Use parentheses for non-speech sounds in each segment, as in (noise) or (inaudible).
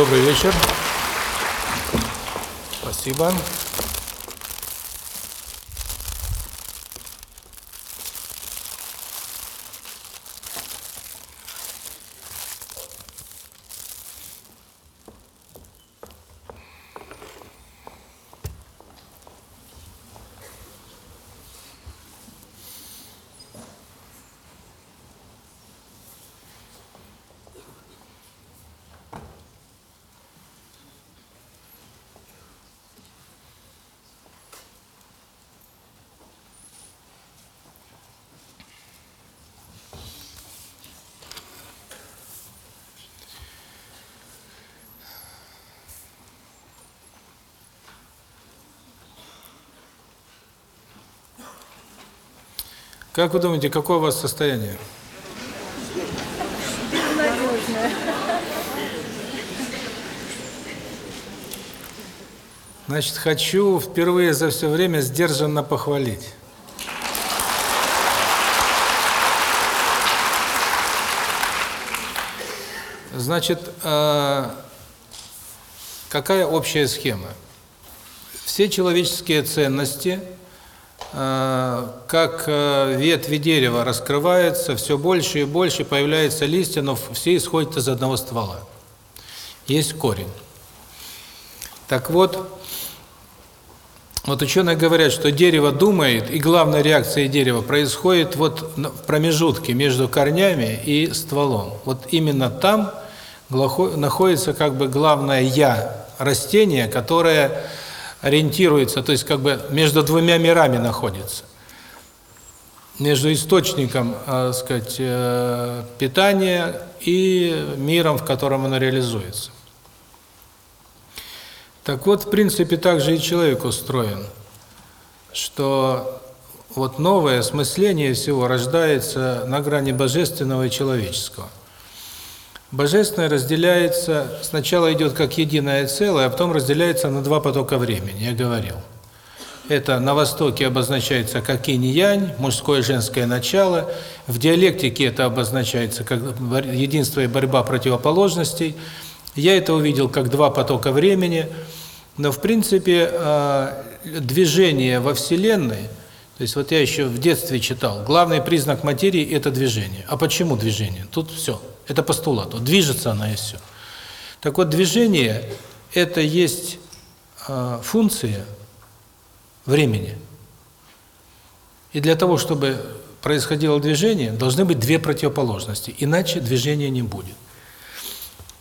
Добрый вечер. Спасибо. Как вы думаете, какое у вас состояние? Значит, хочу впервые за все время сдержанно похвалить. Значит, э, какая общая схема? Все человеческие ценности, как э, ветви дерева раскрываются, все больше и больше появляется листья, но все исходят из одного ствола. Есть корень. Так вот, вот ученые говорят, что дерево думает, и главная реакция дерева происходит вот в промежутке между корнями и стволом. Вот именно там находится как бы главное «я» растения, которое ориентируется, то есть как бы между двумя мирами находится. Между источником, так сказать, э, питания и миром, в котором оно реализуется. Так вот, в принципе, так же и человек устроен, что вот новое осмысление всего рождается на грани божественного и человеческого. Божественное разделяется, сначала идет как единое целое, а потом разделяется на два потока времени, я говорил. Это на Востоке обозначается как инь-янь, мужское и женское начало. В диалектике это обозначается как единство и борьба противоположностей. Я это увидел как два потока времени, но в принципе движение во Вселенной, то есть вот я еще в детстве читал, главный признак материи – это движение. А почему движение? Тут все, это постулат, вот движется она и все. Так вот, движение – это есть функция времени. И для того, чтобы происходило движение, должны быть две противоположности, иначе движения не будет.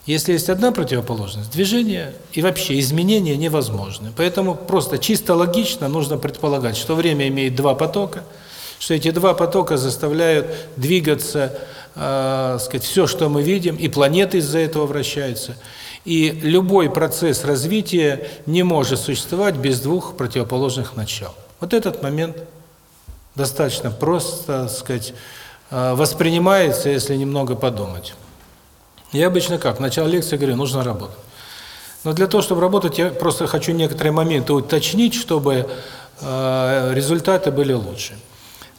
Если есть одна противоположность, движение и вообще изменения невозможны. Поэтому просто чисто логично нужно предполагать, что время имеет два потока, что эти два потока заставляют двигаться, э, сказать, все, что мы видим, и планеты из-за этого вращаются. И любой процесс развития не может существовать без двух противоположных начал. Вот этот момент достаточно просто, сказать, воспринимается, если немного подумать. Я обычно как? В начале лекции говорю, нужно работать. Но для того, чтобы работать, я просто хочу некоторые моменты уточнить, чтобы э, результаты были лучше.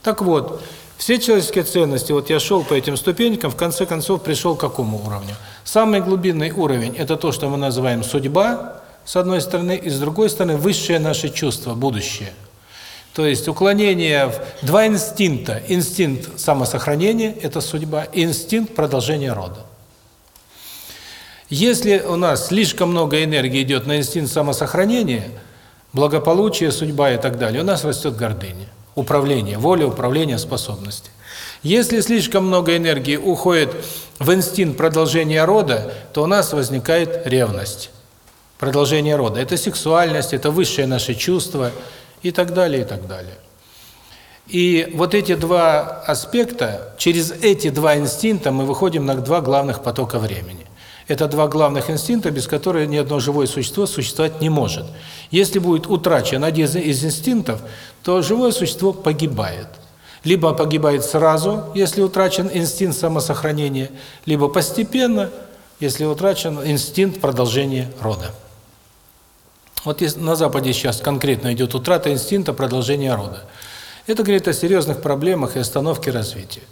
Так вот, все человеческие ценности, вот я шел по этим ступенькам, в конце концов пришел к какому уровню? Самый глубинный уровень – это то, что мы называем судьба, с одной стороны, и с другой стороны, высшее наше чувство, будущее. То есть уклонение в два инстинкта. Инстинкт самосохранения – это судьба, и инстинкт продолжения рода. Если у нас слишком много энергии идет на инстинкт самосохранения, благополучие, судьба и так далее, у нас растет гордыня, управление, воля, управление, способности. Если слишком много энергии уходит в инстинкт продолжения рода, то у нас возникает ревность. Продолжение рода – это сексуальность, это высшее наше чувство и так далее, и так далее. И вот эти два аспекта, через эти два инстинкта мы выходим на два главных потока времени. Это два главных инстинкта, без которых ни одно живое существо существовать не может. Если будет утрачен один из инстинктов, то живое существо погибает. Либо погибает сразу, если утрачен инстинкт самосохранения, либо постепенно, если утрачен инстинкт продолжения рода. Вот на Западе сейчас конкретно идет утрата инстинкта продолжения рода. Это говорит о серьезных проблемах и остановке развития.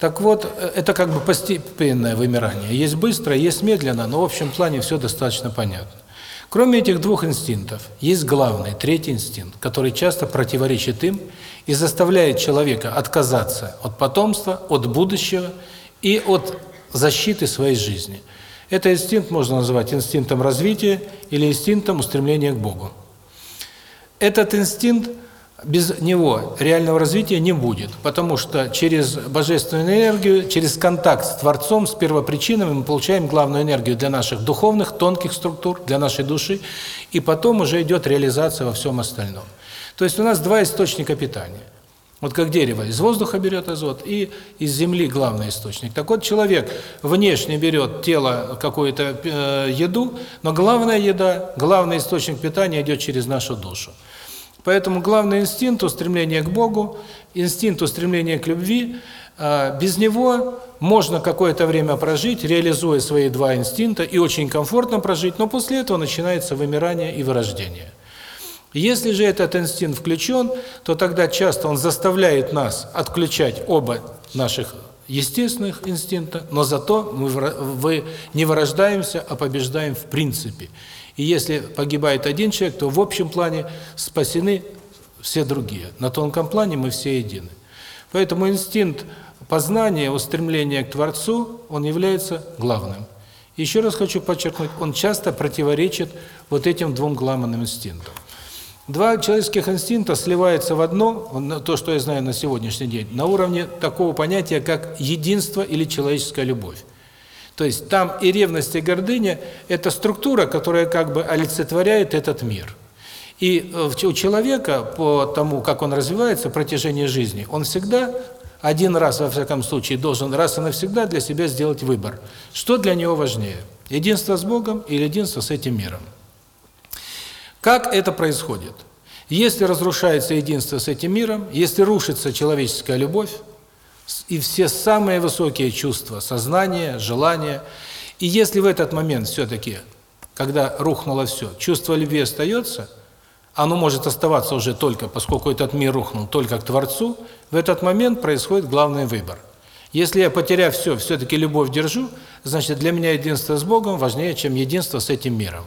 Так вот, э, это как бы постепенное вымирание. Есть быстро, есть медленно, но в общем плане все достаточно понятно. Кроме этих двух инстинктов, есть главный, третий инстинкт, который часто противоречит им и заставляет человека отказаться от потомства, от будущего и от защиты своей жизни. Этот инстинкт можно назвать инстинктом развития или инстинктом устремления к Богу. Этот инстинкт без него реального развития не будет, потому что через божественную энергию, через контакт с Творцом, с первопричинами мы получаем главную энергию для наших духовных, тонких структур, для нашей души, и потом уже идет реализация во всем остальном. То есть у нас два источника питания. Вот как дерево из воздуха берет азот и из земли главный источник. Так вот человек внешне берет тело какую-то э, еду, но главная еда, главный источник питания идет через нашу душу. Поэтому главный инстинкт устремления к Богу, инстинкт устремления к любви, а, без него можно какое-то время прожить, реализуя свои два инстинкта, и очень комфортно прожить, но после этого начинается вымирание и вырождение. Если же этот инстинкт включен, то тогда часто он заставляет нас отключать оба наших естественных инстинкта, но зато мы не вырождаемся, а побеждаем в принципе. И если погибает один человек, то в общем плане спасены все другие. На тонком плане мы все едины. Поэтому инстинкт познания, устремления к Творцу, он является главным. Еще раз хочу подчеркнуть, он часто противоречит вот этим двум главным инстинктам. Два человеческих инстинкта сливаются в одно, то, что я знаю на сегодняшний день, на уровне такого понятия, как единство или человеческая любовь. То есть там и ревность, и гордыня – это структура, которая как бы олицетворяет этот мир. И э, у человека, по тому, как он развивается в протяжении жизни, он всегда один раз, во всяком случае, должен раз и навсегда для себя сделать выбор. Что для него важнее? Единство с Богом или единство с этим миром? Как это происходит? Если разрушается единство с этим миром, если рушится человеческая любовь, и все самые высокие чувства, сознание, желание. И если в этот момент все-таки, когда рухнуло все, чувство любви остается, оно может оставаться уже только, поскольку этот мир рухнул, только к Творцу, в этот момент происходит главный выбор. Если я, потеряв все, все-таки любовь держу, значит, для меня единство с Богом важнее, чем единство с этим миром.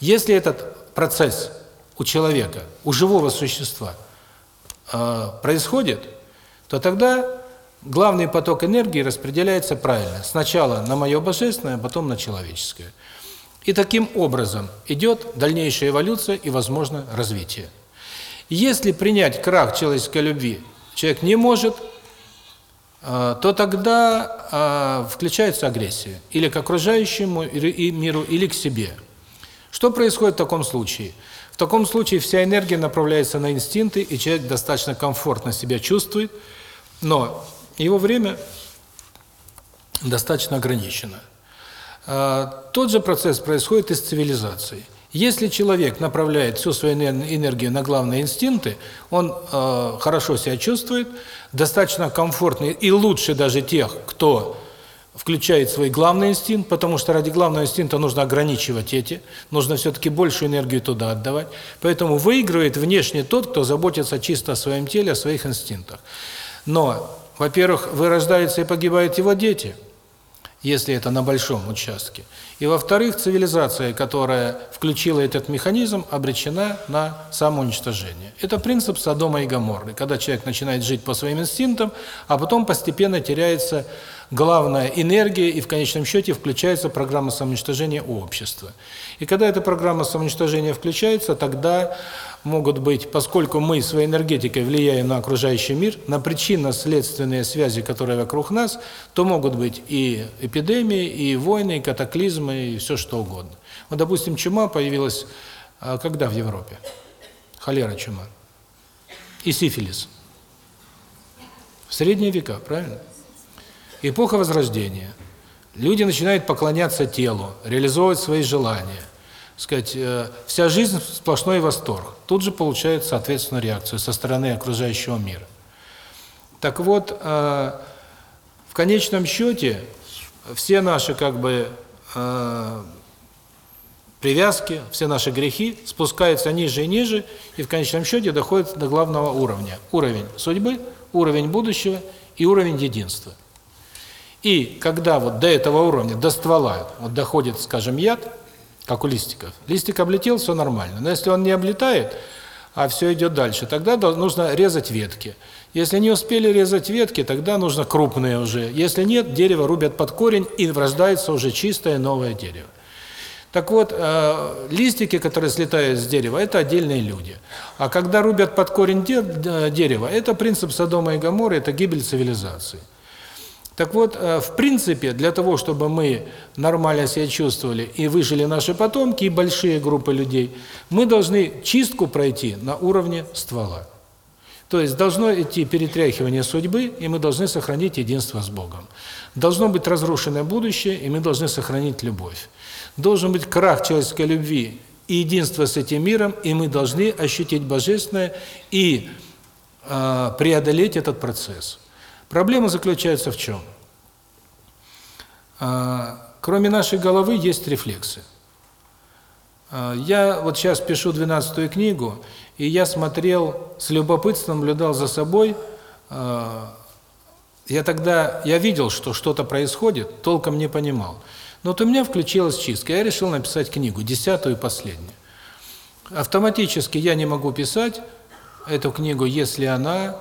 Если этот процесс у человека, у живого существа э, происходит, то тогда главный поток энергии распределяется правильно. Сначала на мое божественное, а потом на человеческое. И таким образом идет дальнейшая эволюция и, возможно, развитие. Если принять крах человеческой любви человек не может, а, то тогда а, включается агрессия. Или к окружающему миру, или к себе. Что происходит в таком случае? В таком случае вся энергия направляется на инстинкты, и человек достаточно комфортно себя чувствует, но его время достаточно ограничено. А, тот же процесс происходит и с цивилизацией. Если человек направляет всю свою энергию на главные инстинкты, он э, хорошо себя чувствует, достаточно комфортно и лучше даже тех, кто включает свой главный инстинкт, потому что ради главного инстинкта нужно ограничивать эти, нужно все-таки большую энергию туда отдавать. Поэтому выигрывает внешне тот, кто заботится чисто о своем теле, о своих инстинктах. Но во-первых, вырождаются и погибают его дети, если это на большом участке. И во-вторых, цивилизация, которая включила этот механизм, обречена на самоуничтожение. Это принцип Содома и Гоморры, когда человек начинает жить по своим инстинктам, а потом постепенно теряется главная энергия, и в конечном счете включается программа самоуничтожения общества. И когда эта программа самоуничтожения включается, тогда могут быть, поскольку мы своей энергетикой влияем на окружающий мир, на причинно-следственные связи, которые вокруг нас, то могут быть и эпидемии, и войны, и катаклизмы, и все что угодно. Вот, допустим, чума появилась а, когда в Европе? Холера чума. И сифилис. В средние века, правильно? Эпоха Возрождения. Люди начинают поклоняться телу, реализовывать свои желания сказать, э, вся жизнь сплошной восторг. Тут же получает, соответственно, реакцию со стороны окружающего мира. Так вот, э, в конечном счете, все наши, как бы, э, привязки, все наши грехи спускаются ниже и ниже, и в конечном счете доходят до главного уровня. Уровень судьбы, уровень будущего и уровень единства. И когда вот до этого уровня, до ствола, вот доходит, скажем, яд, как у листиков, листик облетел, все нормально. Но если он не облетает, а все идет дальше, тогда нужно резать ветки. Если не успели резать ветки, тогда нужно крупные уже. Если нет, дерево рубят под корень, и рождается уже чистое новое дерево. Так вот, э, листики, которые слетают с дерева, это отдельные люди. А когда рубят под корень де дерева, это принцип Содома и Гоморры, это гибель цивилизации. Так вот, э, в принципе, для того, чтобы мы нормально себя чувствовали и выжили наши потомки, и большие группы людей, мы должны чистку пройти на уровне ствола. То есть должно идти перетряхивание судьбы, и мы должны сохранить единство с Богом. Должно быть разрушенное будущее, и мы должны сохранить любовь. Должен быть крах человеческой любви и единство с этим миром, и мы должны ощутить Божественное и э, преодолеть этот процесс. Проблема заключается в чем? Э, кроме нашей головы есть рефлексы. Э, я вот сейчас пишу 12-ю книгу, и я смотрел, с любопытством наблюдал за собой. Э, я тогда, я видел, что что-то происходит, толком не понимал. Но вот у меня включилась чистка, я решил написать книгу, десятую и последнюю. Автоматически я не могу писать эту книгу, если она,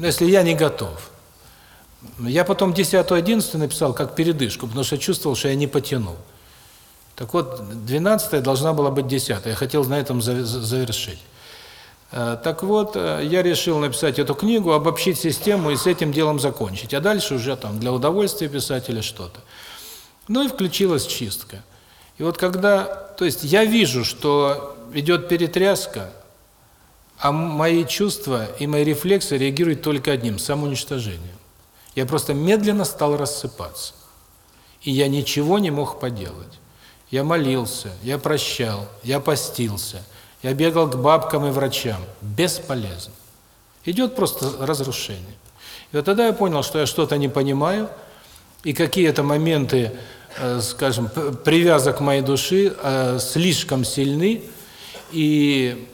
если я не готов. Я потом десятую, одиннадцатую написал как передышку, потому что чувствовал, что я не потянул. Так вот, 12 должна была быть 10 я хотел на этом завершить. Э, так вот, э, я решил написать эту книгу, обобщить систему и с этим делом закончить. А дальше уже там для удовольствия писать или что-то. Ну и включилась чистка. И вот когда, то есть я вижу, что идет перетряска, а мои чувства и мои рефлексы реагируют только одним – самоуничтожением. Я просто медленно стал рассыпаться. И я ничего не мог поделать. Я молился, я прощал, я постился, я бегал к бабкам и врачам. Бесполезно. Идет просто разрушение. И вот тогда я понял, что я что-то не понимаю, и какие-то моменты, э, скажем, привязок моей души э, слишком сильны, и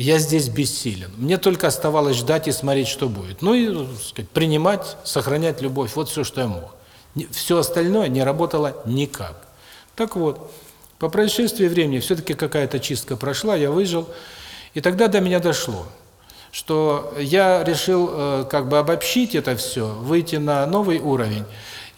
я здесь бессилен. Мне только оставалось ждать и смотреть, что будет. Ну и, сказать, принимать, сохранять любовь. Вот все, что я мог. Все остальное не работало никак. Так вот, по происшествии времени все-таки какая-то чистка прошла, я выжил, и тогда до меня дошло, что я решил э, как бы обобщить это все, выйти на новый уровень,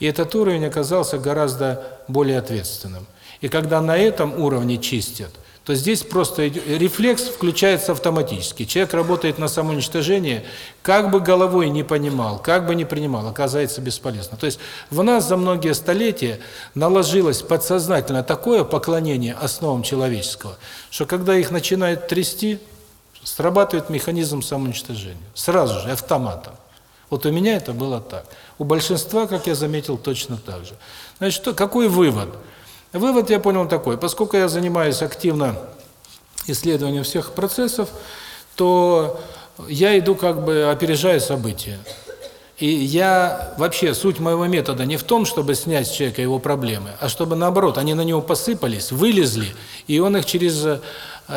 и этот уровень оказался гораздо более ответственным. И когда на этом уровне чистят, то здесь просто рефлекс включается автоматически. Человек работает на самоуничтожение, как бы головой не понимал, как бы не принимал, оказывается бесполезно. То есть в нас за многие столетия наложилось подсознательно такое поклонение основам человеческого, что когда их начинает трясти, срабатывает механизм самоуничтожения. Сразу же, автоматом. Вот у меня это было так. У большинства, как я заметил, точно так же. Значит, что, какой вывод? Вывод. Вывод я понял такой. Поскольку я занимаюсь активно исследованием всех процессов, то я иду как бы опережая события. И я вообще суть моего метода не в том, чтобы снять с человека его проблемы, а чтобы наоборот, они на него посыпались, вылезли, и он их через э,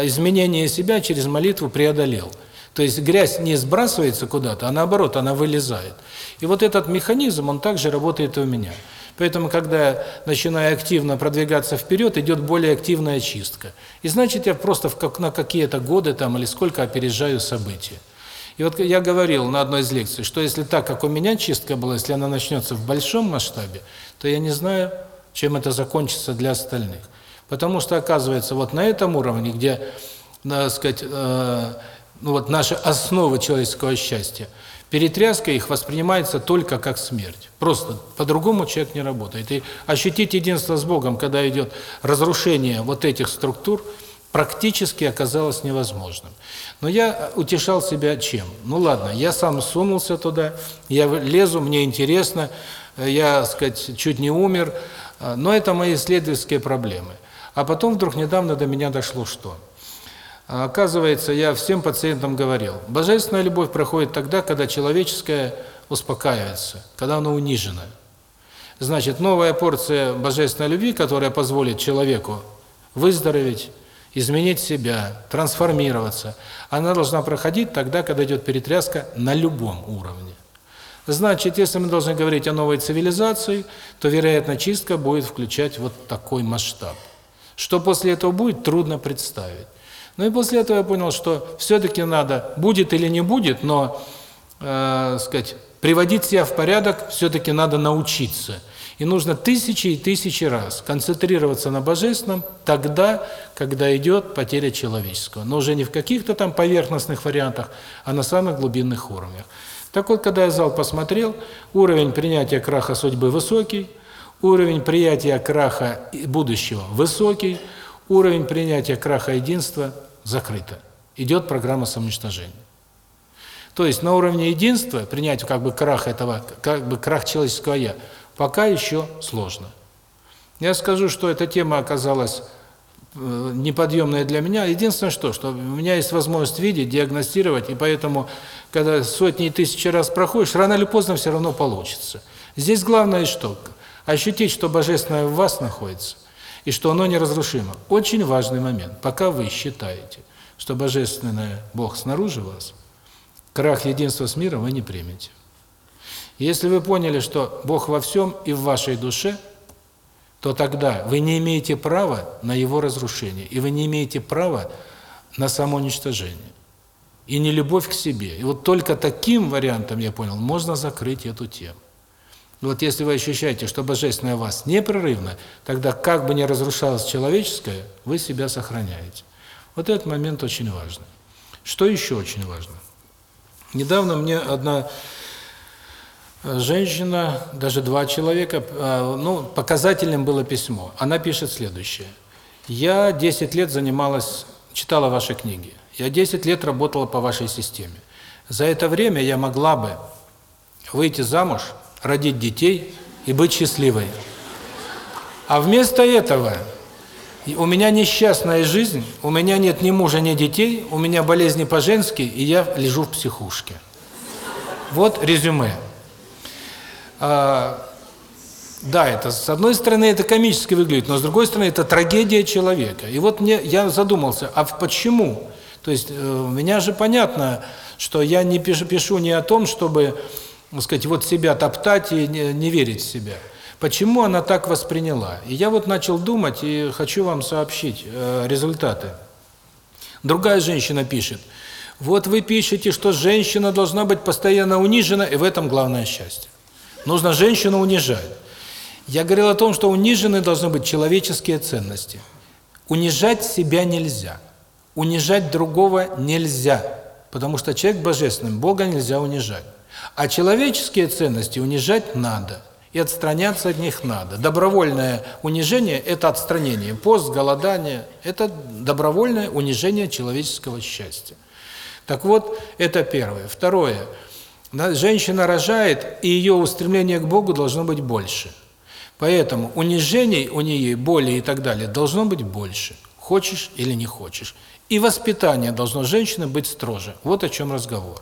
изменение себя, через молитву преодолел. То есть грязь не сбрасывается куда-то, а наоборот, она вылезает. И вот этот механизм, он также работает у меня. Поэтому, когда начинаю активно продвигаться вперед, идет более активная чистка. И значит, я просто в как, на какие-то годы там или сколько опережаю события. И вот я говорил на одной из лекций, что если так, как у меня чистка была, если она начнется в большом масштабе, то я не знаю, чем это закончится для остальных. Потому что, оказывается, вот на этом уровне, где, так сказать, э, ну вот наша основа человеческого счастья – Перетряска их воспринимается только как смерть. Просто по-другому человек не работает. И ощутить единство с Богом, когда идет разрушение вот этих структур, практически оказалось невозможным. Но я утешал себя чем? Ну ладно, я сам сунулся туда, я лезу, мне интересно, я, сказать, чуть не умер, но это мои исследовательские проблемы. А потом вдруг недавно до меня дошло что? А оказывается, я всем пациентам говорил, божественная любовь проходит тогда, когда человеческая успокаивается, когда она унижена. Значит, новая порция божественной любви, которая позволит человеку выздороветь, изменить себя, трансформироваться, она должна проходить тогда, когда идет перетряска на любом уровне. Значит, если мы должны говорить о новой цивилизации, то, вероятно, чистка будет включать вот такой масштаб. Что после этого будет, трудно представить. Ну и после этого я понял, что все-таки надо, будет или не будет, но, э, сказать, приводить себя в порядок все-таки надо научиться. И нужно тысячи и тысячи раз концентрироваться на Божественном тогда, когда идет потеря человеческого. Но уже не в каких-то там поверхностных вариантах, а на самых глубинных уровнях. Так вот, когда я зал посмотрел, уровень принятия краха судьбы высокий, уровень приятия краха будущего высокий, уровень принятия краха единства закрыто. Идет программа самоуничтожения. То есть на уровне единства принять как бы крах этого, как бы крах человеческого я, пока еще сложно. Я скажу, что эта тема оказалась э, неподъемная для меня. Единственное что, что у меня есть возможность видеть, диагностировать, и поэтому, когда сотни и тысячи раз проходишь, рано или поздно все равно получится. Здесь главное что? Ощутить, что Божественное в вас находится, и что оно неразрушимо. Очень важный момент. Пока вы считаете, что Божественное Бог снаружи вас – крах единства с миром вы не примете. Если вы поняли, что Бог во всем и в вашей душе, то тогда вы не имеете права на его разрушение, и вы не имеете права на самоуничтожение. И не любовь к себе. И вот только таким вариантом, я понял, можно закрыть эту тему. Вот если вы ощущаете, что Божественное в вас непрерывно, тогда как бы ни разрушалось человеческое, вы себя сохраняете. Вот этот момент очень важный. Что еще очень важно? Недавно мне одна женщина, даже два человека, а, ну, показательным было письмо. Она пишет следующее. Я 10 лет занималась, читала ваши книги. Я 10 лет работала по вашей системе. За это время я могла бы выйти замуж, родить детей и быть счастливой. А вместо этого у меня несчастная жизнь, у меня нет ни мужа, ни детей, у меня болезни по-женски, и я лежу в психушке. Вот резюме. А, да, это с одной стороны это комически выглядит, но с другой стороны это трагедия человека. И вот мне я задумался, а почему? То есть э, у меня же понятно, что я не пишу, пишу не о том, чтобы, так сказать, вот себя топтать и не, не верить в себя. Почему она так восприняла? И я вот начал думать и хочу вам сообщить э, результаты. Другая женщина пишет, вот вы пишете, что женщина должна быть постоянно унижена, и в этом главное счастье. Нужно женщину унижать. Я говорил о том, что унижены должны быть человеческие ценности. Унижать себя нельзя. Унижать другого нельзя, потому что человек божественный, Бога нельзя унижать. А человеческие ценности унижать надо и отстраняться от них надо. Добровольное унижение – это отстранение. Пост, голодание – это добровольное унижение человеческого счастья. Так вот, это первое. Второе. Женщина рожает, и ее устремление к Богу должно быть больше. Поэтому унижений у нее, боли и так далее должно быть больше. Хочешь или не хочешь. И воспитание должно женщины быть строже. Вот о чем разговор.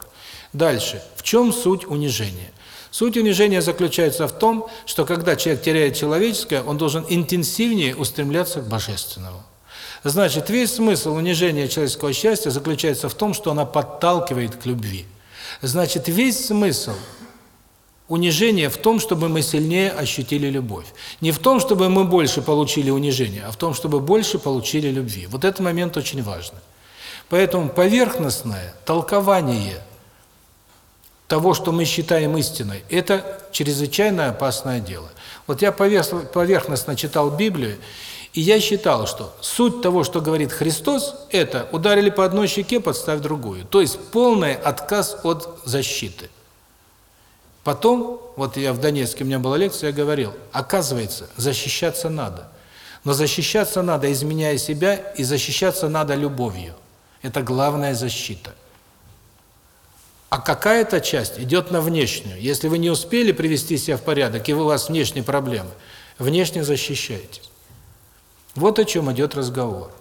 Дальше. В чем суть унижения? Суть унижения заключается в том, что когда человек теряет человеческое, он должен интенсивнее устремляться к божественному. Значит, весь смысл унижения человеческого счастья заключается в том, что она подталкивает к любви. Значит, весь смысл унижения в том, чтобы мы сильнее ощутили любовь. Не в том, чтобы мы больше получили унижения, а в том, чтобы больше получили любви. Вот этот момент очень важный. Поэтому поверхностное толкование – того, что мы считаем истиной, это чрезвычайно опасное дело. Вот я поверхностно читал Библию, и я считал, что суть того, что говорит Христос, это ударили по одной щеке, подставь другую. То есть полный отказ от защиты. Потом, вот я в Донецке, у меня была лекция, я говорил, оказывается, защищаться надо. Но защищаться надо, изменяя себя, и защищаться надо любовью. Это главная защита а какая-то часть идет на внешнюю. Если вы не успели привести себя в порядок, и у вас внешние проблемы, внешне защищаетесь. Вот о чем идет разговор.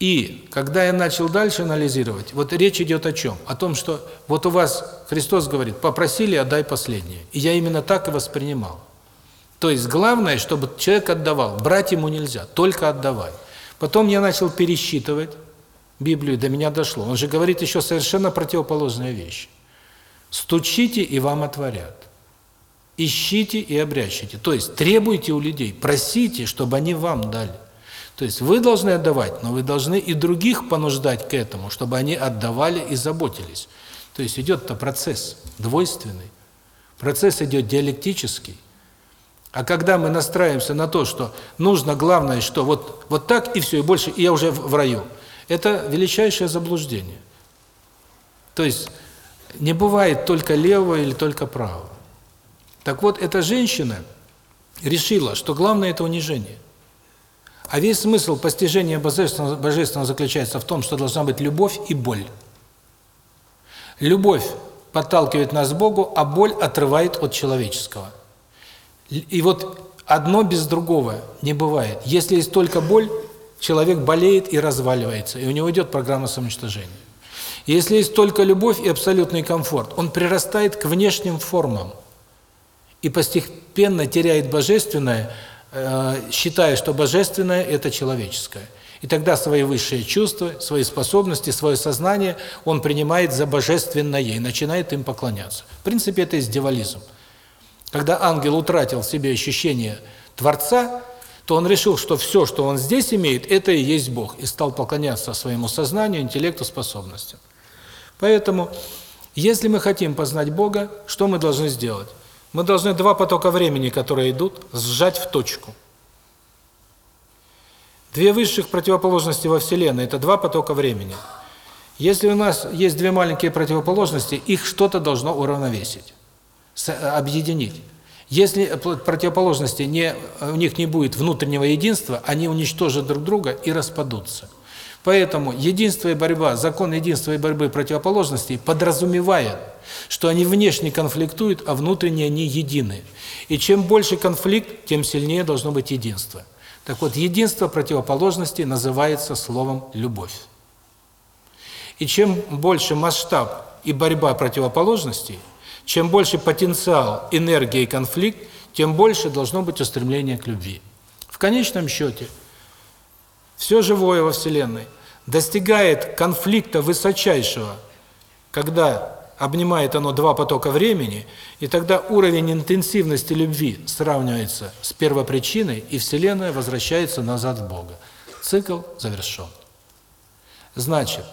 И когда я начал дальше анализировать, вот речь идет о чем? О том, что вот у вас, Христос говорит, попросили, отдай последнее. И я именно так и воспринимал. То есть главное, чтобы человек отдавал. Брать ему нельзя, только отдавай. Потом я начал пересчитывать, Библию, до меня дошло. Он же говорит еще совершенно противоположные вещи. Стучите, и вам отворят. Ищите и обрящите. То есть требуйте у людей, просите, чтобы они вам дали. То есть вы должны отдавать, но вы должны и других понуждать к этому, чтобы они отдавали и заботились. То есть идет-то процесс двойственный. Процесс идет диалектический. А когда мы настраиваемся на то, что нужно главное, что вот вот так и все, и больше, и я уже в раю, это величайшее заблуждение. То есть не бывает только левого или только правого. Так вот, эта женщина решила, что главное – это унижение. А весь смысл постижения божественного, божественного заключается в том, что должна быть любовь и боль. Любовь подталкивает нас к Богу, а боль отрывает от человеческого. И вот одно без другого не бывает. Если есть только боль, человек болеет и разваливается, и у него идет программа самоуничтожения. Если есть только любовь и абсолютный комфорт, он прирастает к внешним формам и постепенно теряет божественное, э, считая, что божественное – это человеческое. И тогда свои высшие чувства, свои способности, свое сознание он принимает за божественное и начинает им поклоняться. В принципе, это издевализм. Когда ангел утратил в себе ощущение Творца, то он решил, что все, что он здесь имеет, это и есть Бог, и стал поклоняться своему сознанию, интеллекту, способностям. Поэтому, если мы хотим познать Бога, что мы должны сделать? Мы должны два потока времени, которые идут, сжать в точку. Две высших противоположности во Вселенной – это два потока времени. Если у нас есть две маленькие противоположности, их что-то должно уравновесить, объединить. Если противоположности не у них не будет внутреннего единства, они уничтожат друг друга и распадутся. Поэтому единство и борьба, закон единства и борьбы противоположностей подразумевает, что они внешне конфликтуют, а внутренне они едины. И чем больше конфликт, тем сильнее должно быть единство. Так вот, единство противоположностей называется словом «любовь». И чем больше масштаб и борьба противоположностей, чем больше потенциал, энергия и конфликт, тем больше должно быть устремление к любви. В конечном счете – все живое во Вселенной достигает конфликта высочайшего, когда обнимает оно два потока времени, и тогда уровень интенсивности любви сравнивается с первопричиной, и Вселенная возвращается назад в Бога. Цикл завершен. Значит,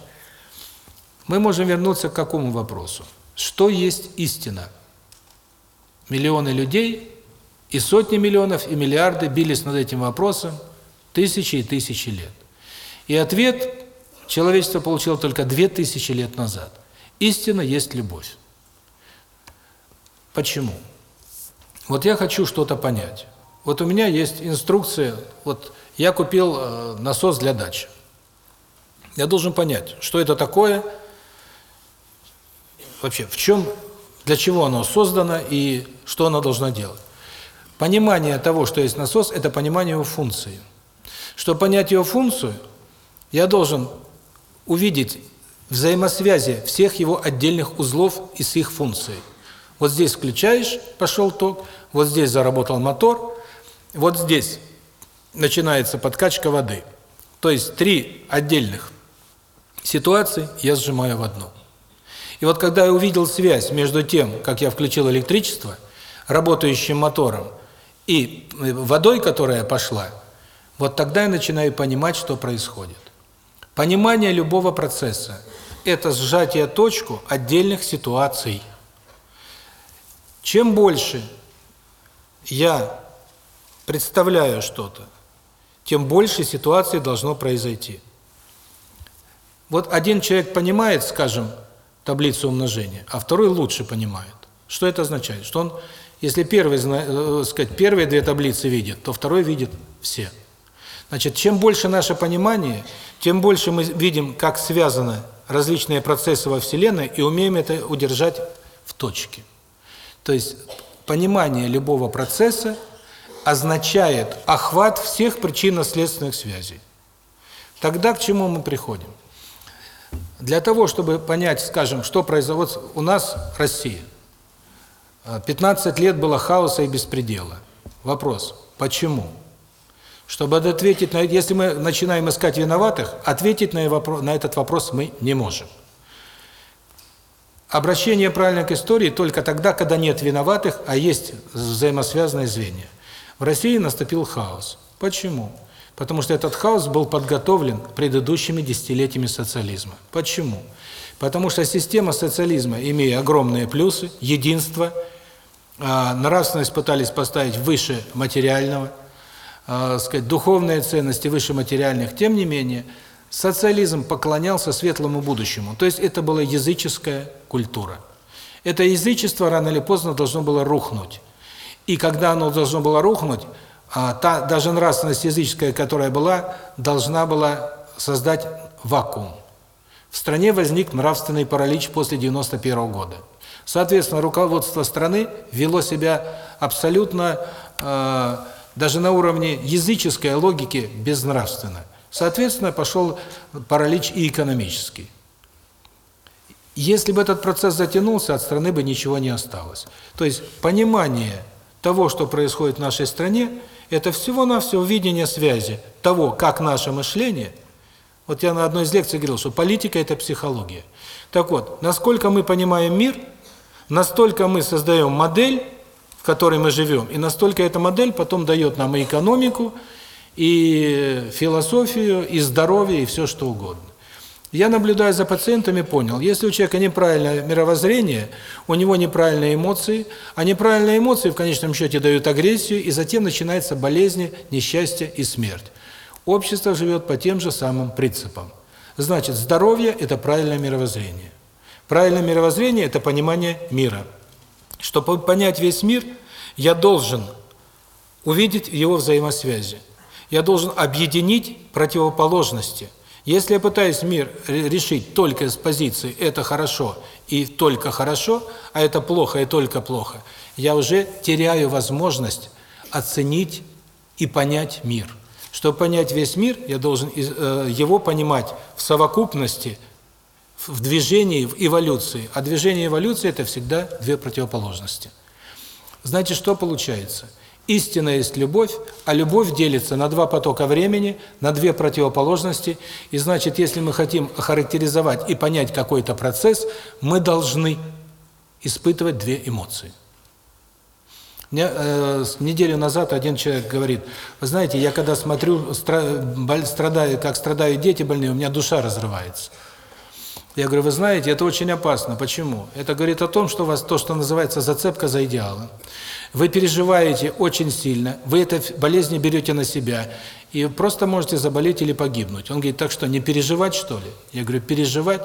мы можем вернуться к какому вопросу? Что есть истина? Миллионы людей и сотни миллионов, и миллиарды бились над этим вопросом, Тысячи и тысячи лет. И ответ человечество получило только две тысячи лет назад. Истина есть любовь. Почему? Вот я хочу что-то понять. Вот у меня есть инструкция, вот я купил э, насос для дачи. Я должен понять, что это такое, вообще, в чем, для чего оно создано и что оно должно делать. Понимание того, что есть насос, это понимание его функции. Чтобы понять его функцию, я должен увидеть взаимосвязи всех его отдельных узлов и с их функцией. Вот здесь включаешь, пошел ток, вот здесь заработал мотор, вот здесь начинается подкачка воды. То есть три отдельных ситуации я сжимаю в одну. И вот когда я увидел связь между тем, как я включил электричество, работающим мотором, и водой, которая пошла, вот тогда я начинаю понимать, что происходит. Понимание любого процесса – это сжатие точку отдельных ситуаций. Чем больше я представляю что-то, тем больше ситуаций должно произойти. Вот один человек понимает, скажем, таблицу умножения, а второй лучше понимает. Что это означает? Что он, если первый, э, сказать, первые две таблицы видит, то второй видит все. Значит, чем больше наше понимание, тем больше мы видим, как связаны различные процессы во Вселенной и умеем это удержать в точке. То есть понимание любого процесса означает охват всех причинно-следственных связей. Тогда к чему мы приходим? Для того, чтобы понять, скажем, что произошло у нас Россия. 15 лет было хаоса и беспредела. Вопрос: почему? Чтобы ответить на если мы начинаем искать виноватых, ответить на вопрос на этот вопрос мы не можем. Обращение правильно к истории только тогда, когда нет виноватых, а есть взаимосвязанные звенья. В России наступил хаос. Почему? Потому что этот хаос был подготовлен предыдущими десятилетиями социализма. Почему? Потому что система социализма, имея огромные плюсы, единство, а, нравственность пытались поставить выше материального, э, сказать, духовные ценности выше материальных, тем не менее, социализм поклонялся светлому будущему. То есть это была языческая культура. Это язычество рано или поздно должно было рухнуть. И когда оно должно было рухнуть, а, та даже нравственность языческая, которая была, должна была создать вакуум. В стране возник нравственный паралич после 91 -го года. Соответственно, руководство страны вело себя абсолютно, э, даже на уровне языческой логики, безнравственно. Соответственно, пошел паралич и экономический. Если бы этот процесс затянулся, от страны бы ничего не осталось. То есть понимание того, что происходит в нашей стране, это всего-навсего видение связи того, как наше мышление. Вот я на одной из лекций говорил, что политика – это психология. Так вот, насколько мы понимаем мир – настолько мы создаем модель, в которой мы живем, и настолько эта модель потом дает нам и экономику, и философию, и здоровье, и все что угодно. Я, наблюдая за пациентами, понял, если у человека неправильное мировоззрение, у него неправильные эмоции, а неправильные эмоции в конечном счете дают агрессию, и затем начинается болезни, несчастье и смерть. Общество живет по тем же самым принципам. Значит, здоровье – это правильное мировоззрение. Правильное мировоззрение – это понимание мира. Чтобы понять весь мир, я должен увидеть его взаимосвязи. Я должен объединить противоположности. Если я пытаюсь мир решить только с позиции «это хорошо» и «только хорошо», а это плохо и «только плохо», я уже теряю возможность оценить и понять мир. Чтобы понять весь мир, я должен э, его понимать в совокупности – в движении, в эволюции. А движение и эволюция – это всегда две противоположности. Знаете, что получается? Истина есть любовь, а любовь делится на два потока времени, на две противоположности. И значит, если мы хотим охарактеризовать и понять какой-то процесс, мы должны испытывать две эмоции. Мне, э, неделю назад один человек говорит, вы знаете, я когда смотрю, страдаю, как страдают дети больные, у меня душа разрывается. Я говорю, вы знаете, это очень опасно. Почему? Это говорит о том, что у вас то, что называется зацепка за идеалом. Вы переживаете очень сильно, вы это болезни берете на себя, и просто можете заболеть или погибнуть. Он говорит, так что, не переживать, что ли? Я говорю, переживать,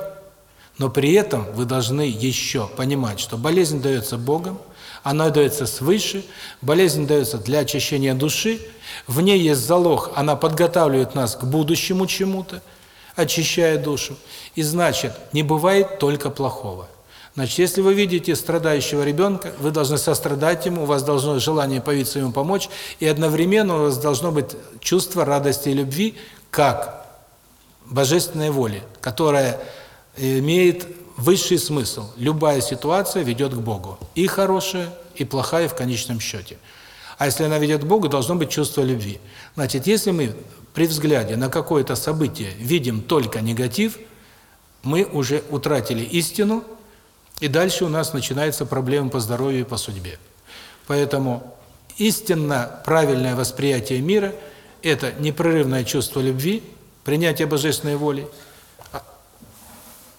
но при этом вы должны еще понимать, что болезнь дается Богом, она дается свыше, болезнь дается для очищения души, в ней есть залог, она подготавливает нас к будущему чему-то, очищая душу. И значит, не бывает только плохого. Значит, если вы видите страдающего ребенка, вы должны сострадать ему, у вас должно желание появиться ему помочь, и одновременно у вас должно быть чувство радости и любви, как божественной воли, которая имеет высший смысл. Любая ситуация ведет к Богу. И хорошая, и плохая в конечном счете. А если она ведет к Богу, должно быть чувство любви. Значит, если мы при взгляде на какое-то событие видим только негатив, мы уже утратили истину, и дальше у нас начинается проблема по здоровью и по судьбе. Поэтому истинно правильное восприятие мира – это непрерывное чувство любви, принятие божественной воли.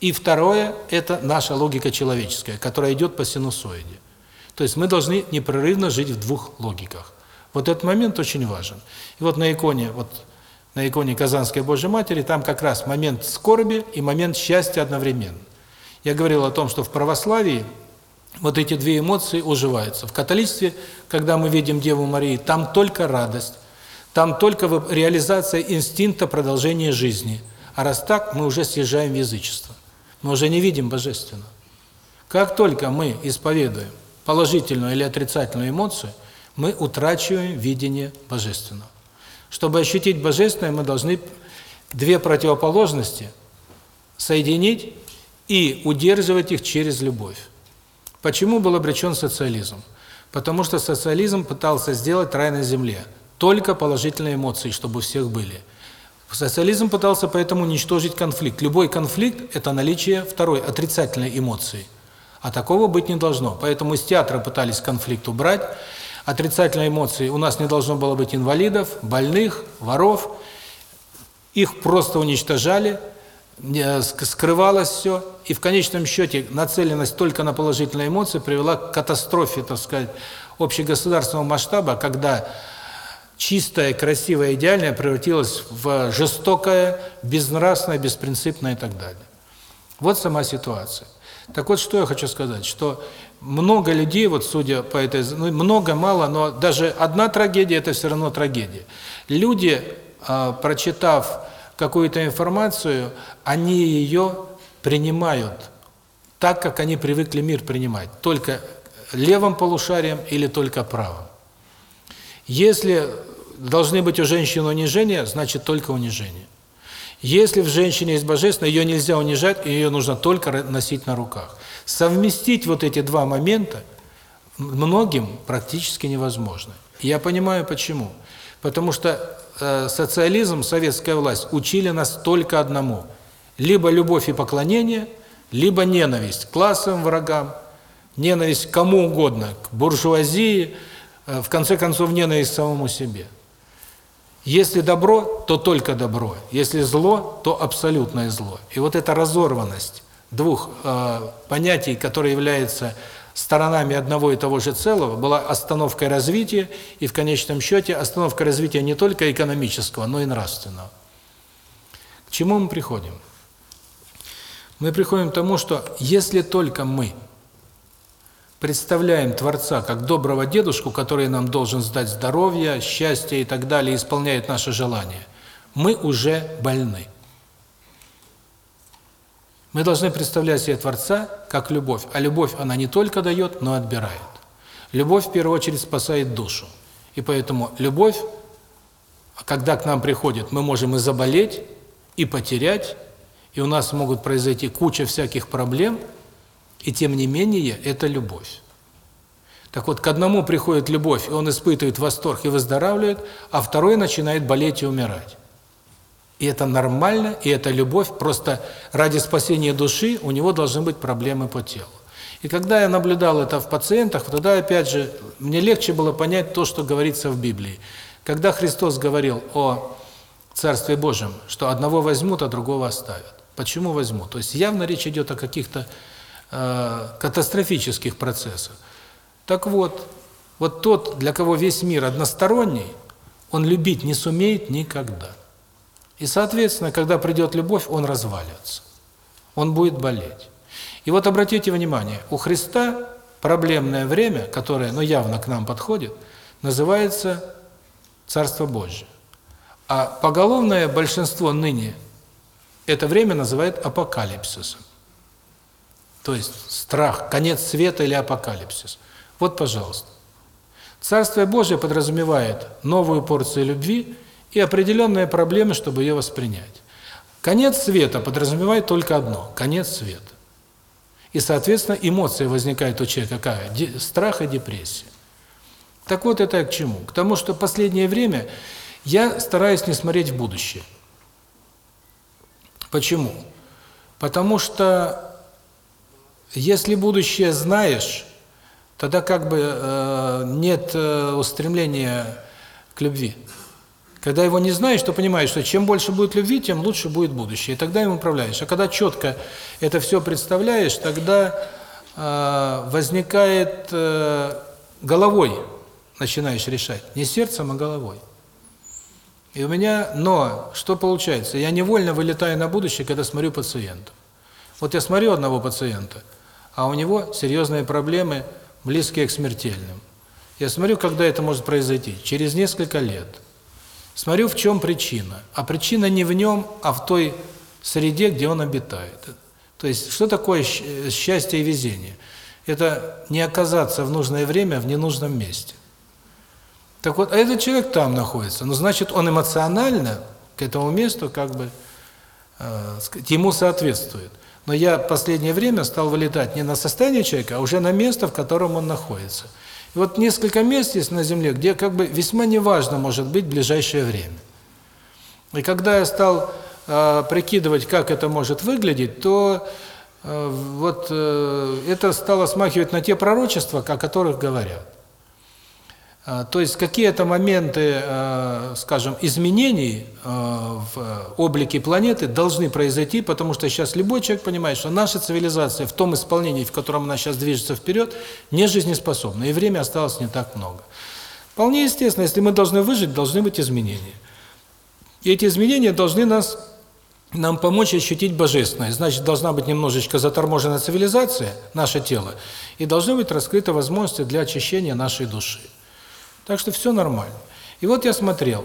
И второе – это наша логика человеческая, которая идет по синусоиде. То есть мы должны непрерывно жить в двух логиках. Вот этот момент очень важен. И вот на иконе, вот на иконе Казанской Божьей Матери, там как раз момент скорби и момент счастья одновременно. Я говорил о том, что в православии вот эти две эмоции уживаются. В католичестве, когда мы видим Деву Марию, там только радость, там только реализация инстинкта продолжения жизни. А раз так, мы уже съезжаем в язычество. Мы уже не видим Божественного. Как только мы исповедуем положительную или отрицательную эмоцию, мы утрачиваем видение Божественного. Чтобы ощутить Божественное, мы должны две противоположности соединить и удерживать их через любовь. Почему был обречен социализм? Потому что социализм пытался сделать рай на земле. Только положительные эмоции, чтобы у всех были. Социализм пытался поэтому уничтожить конфликт. Любой конфликт – это наличие второй, отрицательной эмоции. А такого быть не должно. Поэтому из театра пытались конфликт убрать. Отрицательные эмоции. У нас не должно было быть инвалидов, больных, воров. Их просто уничтожали, скрывалось все. И в конечном счете нацеленность только на положительные эмоции привела к катастрофе, так сказать, общегосударственного масштаба, когда чистое, красивое, идеальное превратилось в жестокое, безнравственное, беспринципное и так далее. Вот сама ситуация. Так вот, что я хочу сказать, что много людей, вот судя по этой, ну, много, мало, но даже одна трагедия – это все равно трагедия. Люди, э, прочитав какую-то информацию, они ее принимают так, как они привыкли мир принимать, только левым полушарием или только правым. Если должны быть у женщины унижения, значит только унижение. Если в женщине есть божественное, ее нельзя унижать, и ее нужно только носить на руках. Совместить вот эти два момента многим практически невозможно. я понимаю почему. Потому что э, социализм, советская власть учили нас только одному. Либо любовь и поклонение, либо ненависть к классовым врагам, ненависть к кому угодно, к буржуазии, э, в конце концов ненависть к самому себе. Если добро, то только добро. Если зло, то абсолютное зло. И вот эта разорванность двух э, понятий, которые являются сторонами одного и того же целого, была остановкой развития и в конечном счете остановкой развития не только экономического, но и нравственного. К чему мы приходим? Мы приходим к тому, что если только мы представляем Творца как доброго дедушку, который нам должен сдать здоровье, счастье и так далее, исполняет наши желания, мы уже больны. Мы должны представлять себе Творца как любовь, а любовь она не только дает, но и отбирает. Любовь в первую очередь спасает душу. И поэтому любовь, когда к нам приходит, мы можем и заболеть, и потерять, и у нас могут произойти куча всяких проблем – и тем не менее, это любовь. Так вот, к одному приходит любовь, и он испытывает восторг и выздоравливает, а второй начинает болеть и умирать. И это нормально, и это любовь, просто ради спасения души у него должны быть проблемы по телу. И когда я наблюдал это в пациентах, тогда опять же мне легче было понять то, что говорится в Библии. Когда Христос говорил о Царстве Божьем, что одного возьмут, а другого оставят. Почему возьмут? То есть явно речь идет о каких-то Э, катастрофических процессов. Так вот, вот тот, для кого весь мир односторонний, он любить не сумеет никогда. И, соответственно, когда придет любовь, он развалится. Он будет болеть. И вот обратите внимание, у Христа проблемное время, которое, ну, явно к нам подходит, называется Царство Божье. А поголовное большинство ныне это время называет апокалипсисом. То есть страх, конец света или апокалипсис. Вот, пожалуйста. Царствие Божие подразумевает новую порцию любви и определенные проблемы, чтобы ее воспринять. Конец света подразумевает только одно – конец света. И, соответственно, эмоция возникает у человека какая? Страх и депрессия. Так вот это к чему? К тому, что последнее время я стараюсь не смотреть в будущее. Почему? Потому что если будущее знаешь, тогда как бы э, нет э, устремления к любви. Когда его не знаешь, то понимаешь, что чем больше будет любви, тем лучше будет будущее. И тогда им управляешь. А когда четко это все представляешь, тогда э, возникает э, головой начинаешь решать. Не сердцем, а головой. И у меня, но, что получается? Я невольно вылетаю на будущее, когда смотрю пациента. Вот я смотрю одного пациента – а у него серьезные проблемы, близкие к смертельным. Я смотрю, когда это может произойти. Через несколько лет. Смотрю, в чем причина. А причина не в нем, а в той среде, где он обитает. То есть, что такое счастье и везение? Это не оказаться в нужное время в ненужном месте. Так вот, а этот человек там находится. Ну, значит, он эмоционально к этому месту как бы э, ему соответствует. Но я в последнее время стал вылетать не на состояние человека, а уже на место, в котором он находится. Вот несколько мест есть на Земле, где как бы весьма неважно может быть в ближайшее время. И когда я стал э, прикидывать, как это может выглядеть, то э, вот э, это стало смахивать на те пророчества, о которых говорят. А, то есть какие-то моменты, э, скажем, изменений э, в облике планеты должны произойти, потому что сейчас любой человек понимает, что наша цивилизация в том исполнении, в котором она сейчас движется вперед, не жизнеспособна, и время осталось не так много. Вполне естественно, если мы должны выжить, должны быть изменения. И эти изменения должны нас нам помочь ощутить божественное. Значит, должна быть немножечко заторможена цивилизация, наше тело, и должны быть раскрыты возможности для очищения нашей души. Так что все нормально. И вот я смотрел,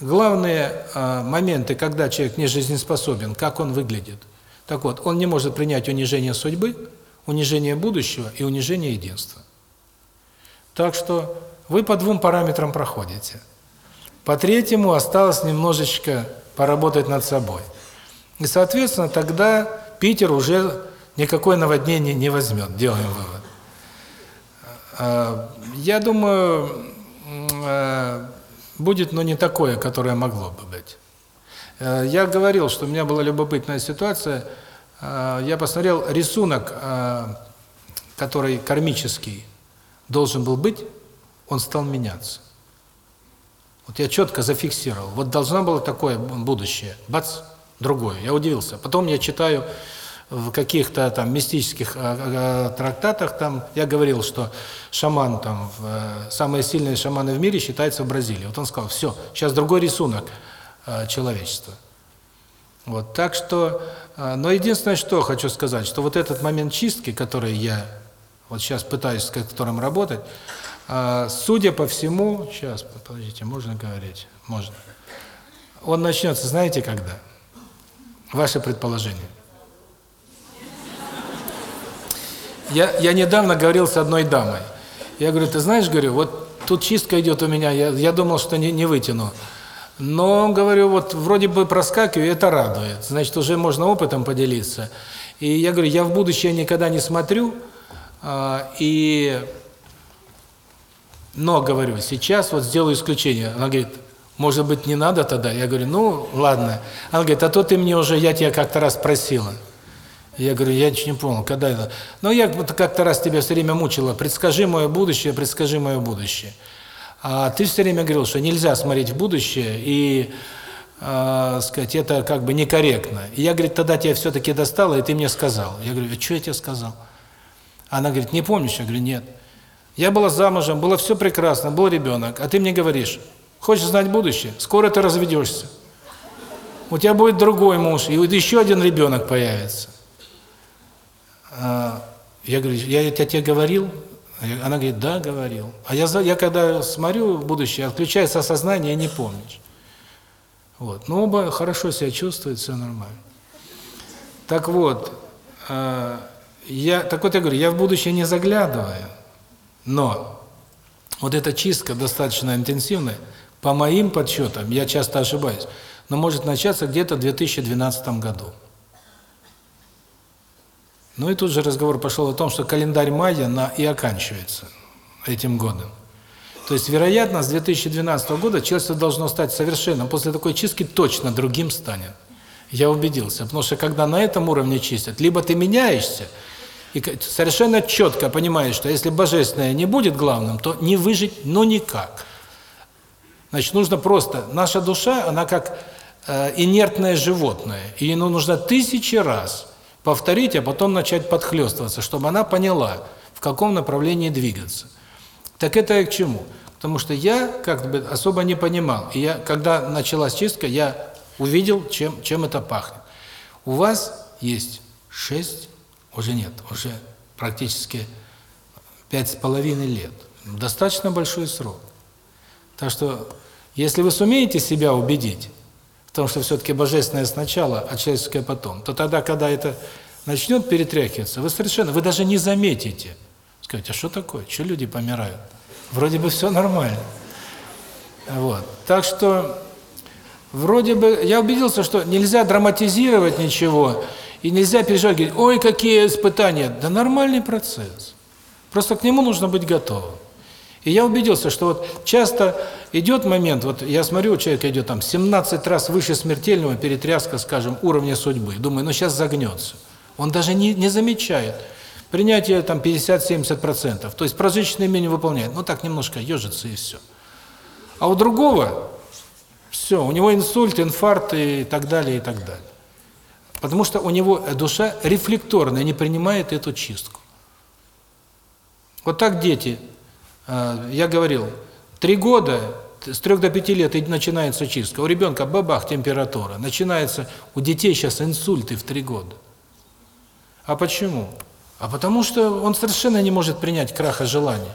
главные э, моменты, когда человек не жизнеспособен, как он выглядит. Так вот, он не может принять унижение судьбы, унижение будущего и унижение единства. Так что вы по двум параметрам проходите. По третьему осталось немножечко поработать над собой. И, соответственно, тогда Питер уже никакое наводнение не возьмет, делаем вывод. А, я думаю, будет, но не такое, которое могло бы быть. Э, я говорил, что у меня была любопытная ситуация. Э, я посмотрел рисунок, который кармический должен был быть, он стал меняться. Вот я четко зафиксировал. Вот должно было такое будущее. Бац, другое. Я удивился. Потом я читаю в каких-то там мистических э, э, трактатах там я говорил, что шаман там э, самые сильные шаманы в мире считаются в Бразилии. Вот он сказал: "Все, сейчас другой рисунок человечества". Вот, так что но единственное, что хочу сказать, что вот этот момент чистки, который я вот сейчас пытаюсь с которым работать, судя по всему, сейчас, подождите, можно говорить? Можно. Он начнется, знаете, когда? Ваше предположение. Я, я недавно говорил с одной дамой. Я говорю, ты знаешь, говорю, вот тут чистка идет у меня, я, я думал, что не, не вытяну. Но, говорю, вот вроде бы проскакиваю, это радует. Значит, уже можно опытом поделиться. И я говорю, я в будущее никогда не смотрю, а, и... Но, говорю, сейчас вот сделаю исключение. Она говорит, может быть, не надо тогда? Я говорю, ну, ладно. Она говорит, а то ты мне уже, я тебя как-то раз просила. Я говорю, я ничего не понял, когда это? Но я как-то раз тебя все время мучила, предскажи мое будущее, предскажи мое будущее. А ты все время говорил, что нельзя смотреть в будущее, и, э, сказать, это как бы некорректно. И я, говорит, тогда тебя все-таки достала, и ты мне сказал. Я говорю, а что я тебе сказал? Она говорит, не помнишь? Я говорю, нет. Я была замужем, было все прекрасно, был ребенок, а ты мне говоришь, хочешь знать будущее? Скоро ты разведешься. У тебя будет другой муж, и еще один ребенок появится. А, я говорю, я это тебе говорил? Она говорит, да, говорил. А я, я когда смотрю в будущее, отключается сознание и не помнишь. Вот. Но оба хорошо себя чувствуют, все нормально. Так вот, а, я, так вот я говорю, я в будущее не заглядываю, но вот эта чистка достаточно интенсивная, по моим подсчетам, я часто ошибаюсь, но может начаться где-то в 2012 году. Ну и тут же разговор пошел о том, что календарь майя на и оканчивается этим годом. То есть, вероятно, с 2012 года человечество должно стать совершенно, после такой чистки точно другим станет. Я убедился. Потому что когда на этом уровне чистят, либо ты меняешься, и совершенно четко понимаешь, что если божественное не будет главным, то не выжить, ну никак. Значит, нужно просто, наша душа, она как э, инертное животное, и ей нужно тысячи раз повторить, а потом начать подхлёстываться, чтобы она поняла, в каком направлении двигаться. Так это и к чему? Потому что я как бы особо не понимал. И я, когда началась чистка, я увидел, чем, чем это пахнет. У вас есть шесть, уже нет, уже практически пять с половиной лет. Достаточно большой срок. Так что, если вы сумеете себя убедить, том, что все-таки божественное сначала, а человеческое потом, то тогда, когда это начнет перетряхиваться, вы совершенно, вы даже не заметите. Скажите, а что такое? Что люди помирают? Вроде бы все нормально. Вот. Так что, вроде бы, я убедился, что нельзя драматизировать ничего, и нельзя переживать, говорить, ой, какие испытания. Да нормальный процесс. Просто к нему нужно быть готовым. И я убедился, что вот часто идет момент, вот я смотрю, у человека идет там 17 раз выше смертельного перетряска, скажем, уровня судьбы. Думаю, ну сейчас загнется. Он даже не, не замечает. Принятие там 50-70%. То есть прожиточное меню выполняет. Ну так немножко ежится и все. А у другого все, у него инсульт, инфаркт и так далее, и так далее. Потому что у него душа рефлекторная, не принимает эту чистку. Вот так дети, я говорил, три года, с трех до пяти лет начинается чистка. У ребенка бабах температура. Начинается, у детей сейчас инсульты в три года. А почему? А потому что он совершенно не может принять краха желания.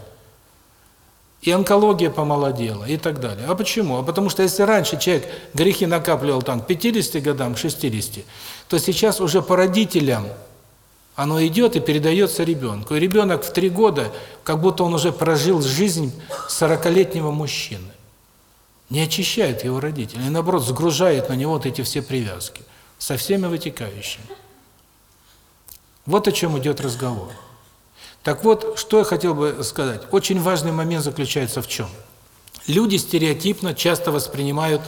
И онкология помолодела, и так далее. А почему? А потому что если раньше человек грехи накапливал там к 50 годам, к 60, то сейчас уже по родителям оно идет и передается ребенку. И ребенок в три года, как будто он уже прожил жизнь 40-летнего мужчины. Не очищает его родители, наоборот сгружает на него вот эти все привязки, со всеми вытекающими. Вот о чем идет разговор. Так вот, что я хотел бы сказать. Очень важный момент заключается в чем? Люди стереотипно часто воспринимают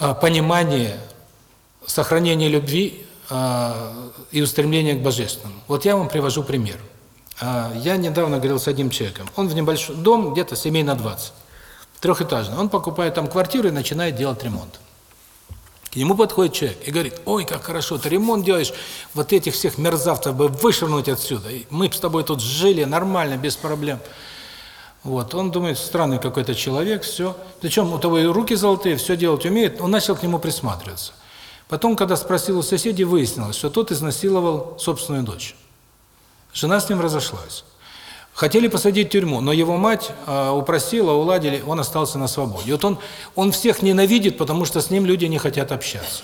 а, понимание сохранения любви и устремления к божественному. Вот я вам привожу пример. А, я недавно говорил с одним человеком. Он в небольшой дом, где-то семей на 20, трехэтажный. Он покупает там квартиру и начинает делать ремонт. К нему подходит человек и говорит, ой, как хорошо, ты ремонт делаешь, вот этих всех мерзавцев бы вышвырнуть отсюда. Мы с тобой тут жили нормально, без проблем. Вот, он думает, странный какой-то человек, все. Причем у того и руки золотые, все делать умеет, он начал к нему присматриваться. Потом, когда спросил у соседей, выяснилось, что тот изнасиловал собственную дочь. Жена с ним разошлась. Хотели посадить в тюрьму, но его мать э, упросила, уладили, он остался на свободе. Вот он, он всех ненавидит, потому что с ним люди не хотят общаться.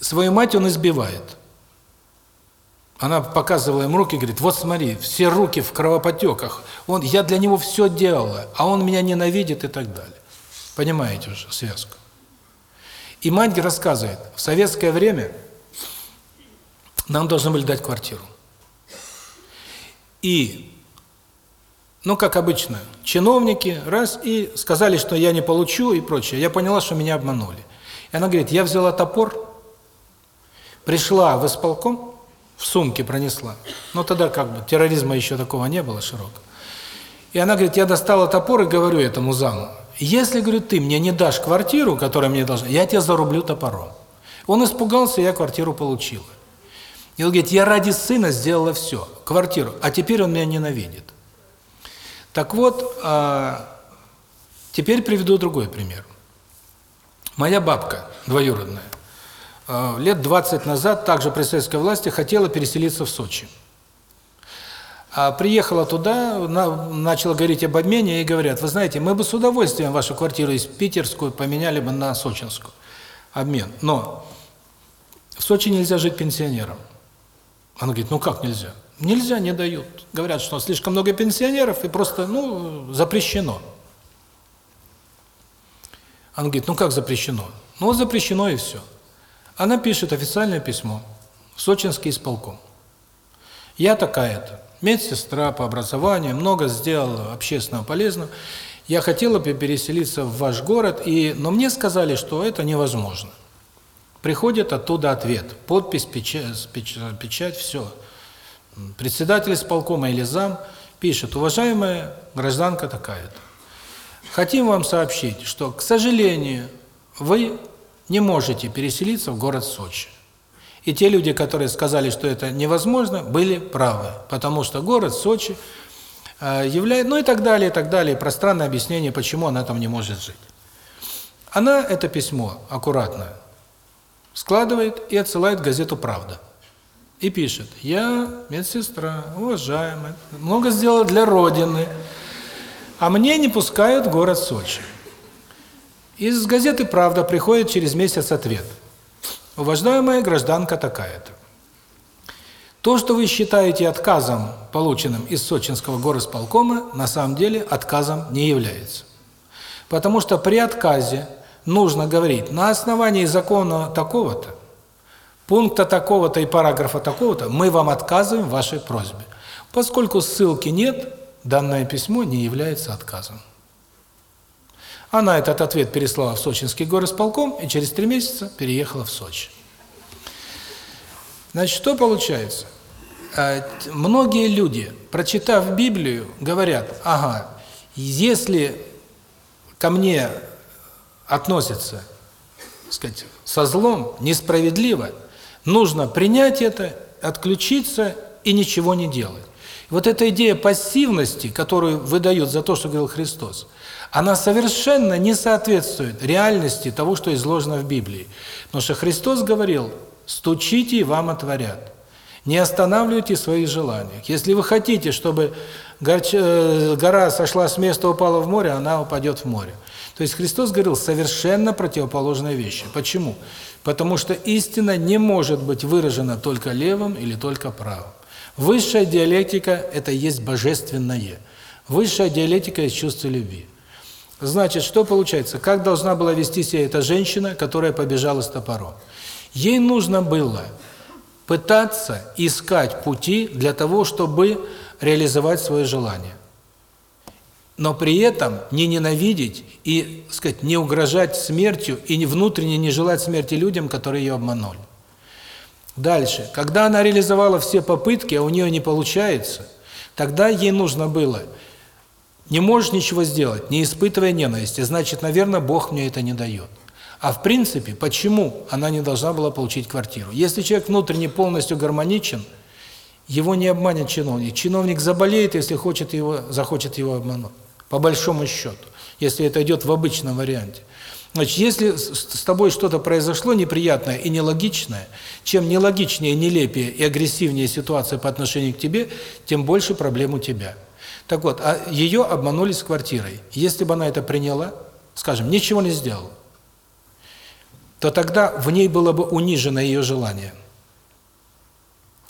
Свою мать он избивает. Она показывала ему руки, говорит, вот смотри, все руки в кровопотеках. Он, я для него все делала, а он меня ненавидит и так далее. Понимаете уже связку? И мать рассказывает, в советское время нам должны были дать квартиру. И, ну, как обычно, чиновники, раз, и сказали, что я не получу и прочее. Я поняла, что меня обманули. И она говорит, я взяла топор, пришла в исполком, в сумке пронесла. Но тогда как бы терроризма еще такого не было широкого. И она говорит, я достала топор и говорю этому заму, если, говорю, ты мне не дашь квартиру, которая мне должна, я тебя зарублю топором. Он испугался, я квартиру получила. И он говорит, я ради сына сделала все, квартиру, а теперь он меня ненавидит. Так вот, а, теперь приведу другой пример. Моя бабка двоюродная а, лет 20 назад, также при советской власти, хотела переселиться в Сочи. А приехала туда, на, начала говорить об обмене, и говорят, вы знаете, мы бы с удовольствием вашу квартиру из питерскую поменяли бы на сочинскую. Обмен. Но в Сочи нельзя жить пенсионерам. Она говорит, ну как нельзя? Нельзя, не дают. Говорят, что слишком много пенсионеров и просто, ну, запрещено. Она говорит, ну как запрещено? Ну запрещено и все. Она пишет официальное письмо в Сочинский исполком. Я такая-то, медсестра по образованию, много сделала общественного полезного. Я хотела бы переселиться в ваш город, и но мне сказали, что это невозможно. Приходит оттуда ответ, подпись, печать, печать, печать все. Председатель исполкома или зам пишет, уважаемая гражданка такая-то, хотим вам сообщить, что, к сожалению, вы не можете переселиться в город Сочи. И те люди, которые сказали, что это невозможно, были правы, потому что город Сочи э, является, ну и так далее, и так далее, пространное объяснение, почему она там не может жить. Она это письмо аккуратно складывает и отсылает газету «Правда». И пишет, я медсестра, уважаемая, много сделала для Родины, а мне не пускают город Сочи. Из газеты «Правда» приходит через месяц ответ. Уважаемая гражданка такая-то. То, что вы считаете отказом, полученным из сочинского горосполкома, на самом деле отказом не является. Потому что при отказе нужно говорить на основании закона такого-то, пункта такого-то и параграфа такого-то, мы вам отказываем в вашей просьбе. Поскольку ссылки нет, данное письмо не является отказом. Она этот ответ переслала в Сочинский горосполком и через три месяца переехала в Сочи. Значит, что получается? Э, многие люди, прочитав Библию, говорят, ага, если ко мне относятся, так сказать, со злом, несправедливо, нужно принять это, отключиться и ничего не делать. Вот эта идея пассивности, которую выдают за то, что говорил Христос, она совершенно не соответствует реальности того, что изложено в Библии. Потому что Христос говорил, стучите и вам отворят. Не останавливайте своих желаний. Если вы хотите, чтобы э, гора сошла с места, упала в море, она упадет в море. То есть Христос говорил совершенно противоположные вещи. Почему? Потому что истина не может быть выражена только левым или только правым. Высшая диалектика – это есть божественное. Высшая диалектика есть чувство любви. Значит, что получается? Как должна была вести себя эта женщина, которая побежала с топором? Ей нужно было пытаться искать пути для того, чтобы реализовать свое желание. Но при этом не ненавидеть и, сказать, не угрожать смертью и не внутренне не желать смерти людям, которые ее обманули. Дальше, когда она реализовала все попытки, а у нее не получается, тогда ей нужно было не можешь ничего сделать, не испытывая ненависти, значит, наверное, Бог мне это не дает. А в принципе, почему она не должна была получить квартиру? Если человек внутренне полностью гармоничен, его не обманет чиновник. Чиновник заболеет, если хочет его, захочет его обмануть. По большому счету. Если это идет в обычном варианте. Значит, если с тобой что-то произошло неприятное и нелогичное, чем нелогичнее, нелепее и агрессивнее ситуация по отношению к тебе, тем больше проблем у тебя. Так вот, а ее обманули с квартирой. Если бы она это приняла, скажем, ничего не сделала, то тогда в ней было бы унижено ее желание.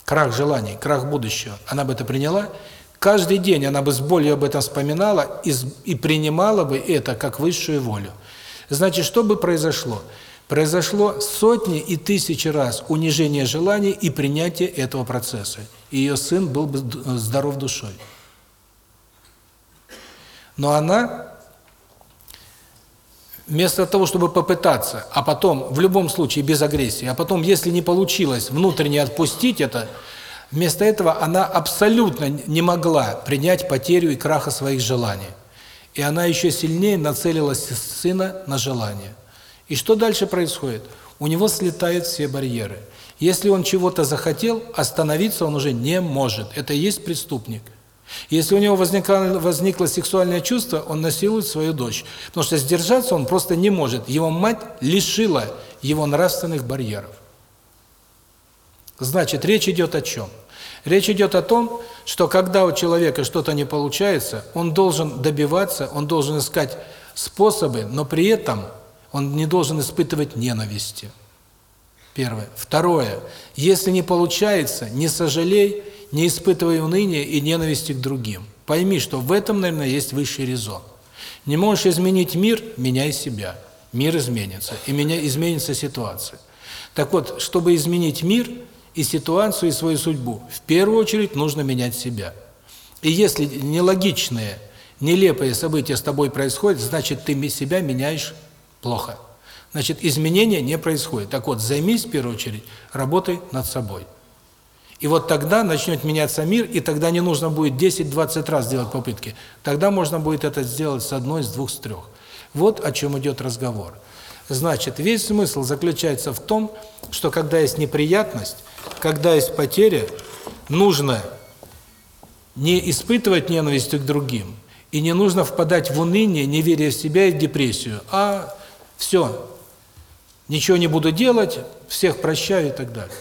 Крах желаний, крах будущего. Она бы это приняла. Каждый день она бы с болью об этом вспоминала и, и принимала бы это как высшую волю. Значит, что бы произошло? Произошло сотни и тысячи раз унижение желаний и принятие этого процесса. И ее сын был бы здоров душой. Но она вместо того, чтобы попытаться, а потом, в любом случае, без агрессии, а потом, если не получилось внутренне отпустить это, вместо этого она абсолютно не могла принять потерю и краха своих желаний. И она еще сильнее нацелилась сына на желание. И что дальше происходит? У него слетают все барьеры. Если он чего-то захотел, остановиться он уже не может. Это и есть преступник. Если у него возникло, возникло сексуальное чувство, он насилует свою дочь. Потому что сдержаться он просто не может. Его мать лишила его нравственных барьеров. Значит, речь идет о чем? Речь идет о том, что когда у человека что-то не получается, он должен добиваться, он должен искать способы, но при этом он не должен испытывать ненависти. Первое. Второе. Если не получается, не сожалей, не испытывай уныния и ненависти к другим. Пойми, что в этом, наверное, есть высший резон. Не можешь изменить мир – меняй себя. Мир изменится, и меня изменится ситуация. Так вот, чтобы изменить мир и ситуацию, и свою судьбу, в первую очередь нужно менять себя. И если нелогичные, нелепые события с тобой происходят, значит, ты себя меняешь плохо. Значит, изменения не происходит. Так вот, займись в первую очередь работой над собой. И вот тогда начнет меняться мир, и тогда не нужно будет 10-20 раз делать попытки. Тогда можно будет это сделать с одной, с двух, с трех. Вот о чем идет разговор. Значит, весь смысл заключается в том, что когда есть неприятность, когда есть потеря, нужно не испытывать ненависть к другим, и не нужно впадать в уныние, неверие в себя и в депрессию, а все, ничего не буду делать, всех прощаю и так далее.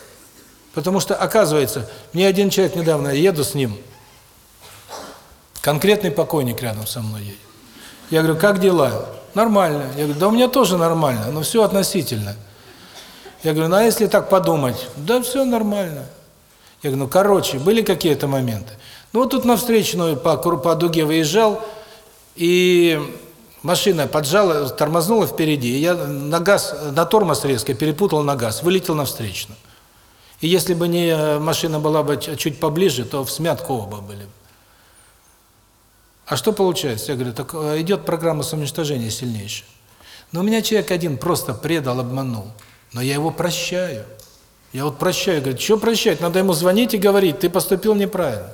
Потому что, оказывается, мне один человек недавно, я еду с ним, конкретный покойник рядом со мной едет. Я говорю, как дела? Нормально. Я говорю, да у меня тоже нормально, но все относительно. Я говорю, ну а если так подумать? Да все нормально. Я говорю, ну короче, были какие-то моменты. Ну вот тут на встречную по, по дуге выезжал, и машина поджала, тормознула впереди, и я на газ, на тормоз резко перепутал на газ, вылетел на встречную. И если бы не э, машина была бы чуть поближе, то в смятку оба были. А что получается? Я говорю, так э, идет программа самоуничтожения сильнейшая. Но у меня человек один просто предал, обманул. Но я его прощаю. Я вот прощаю, говорит, что прощать? Надо ему звонить и говорить, ты поступил неправильно.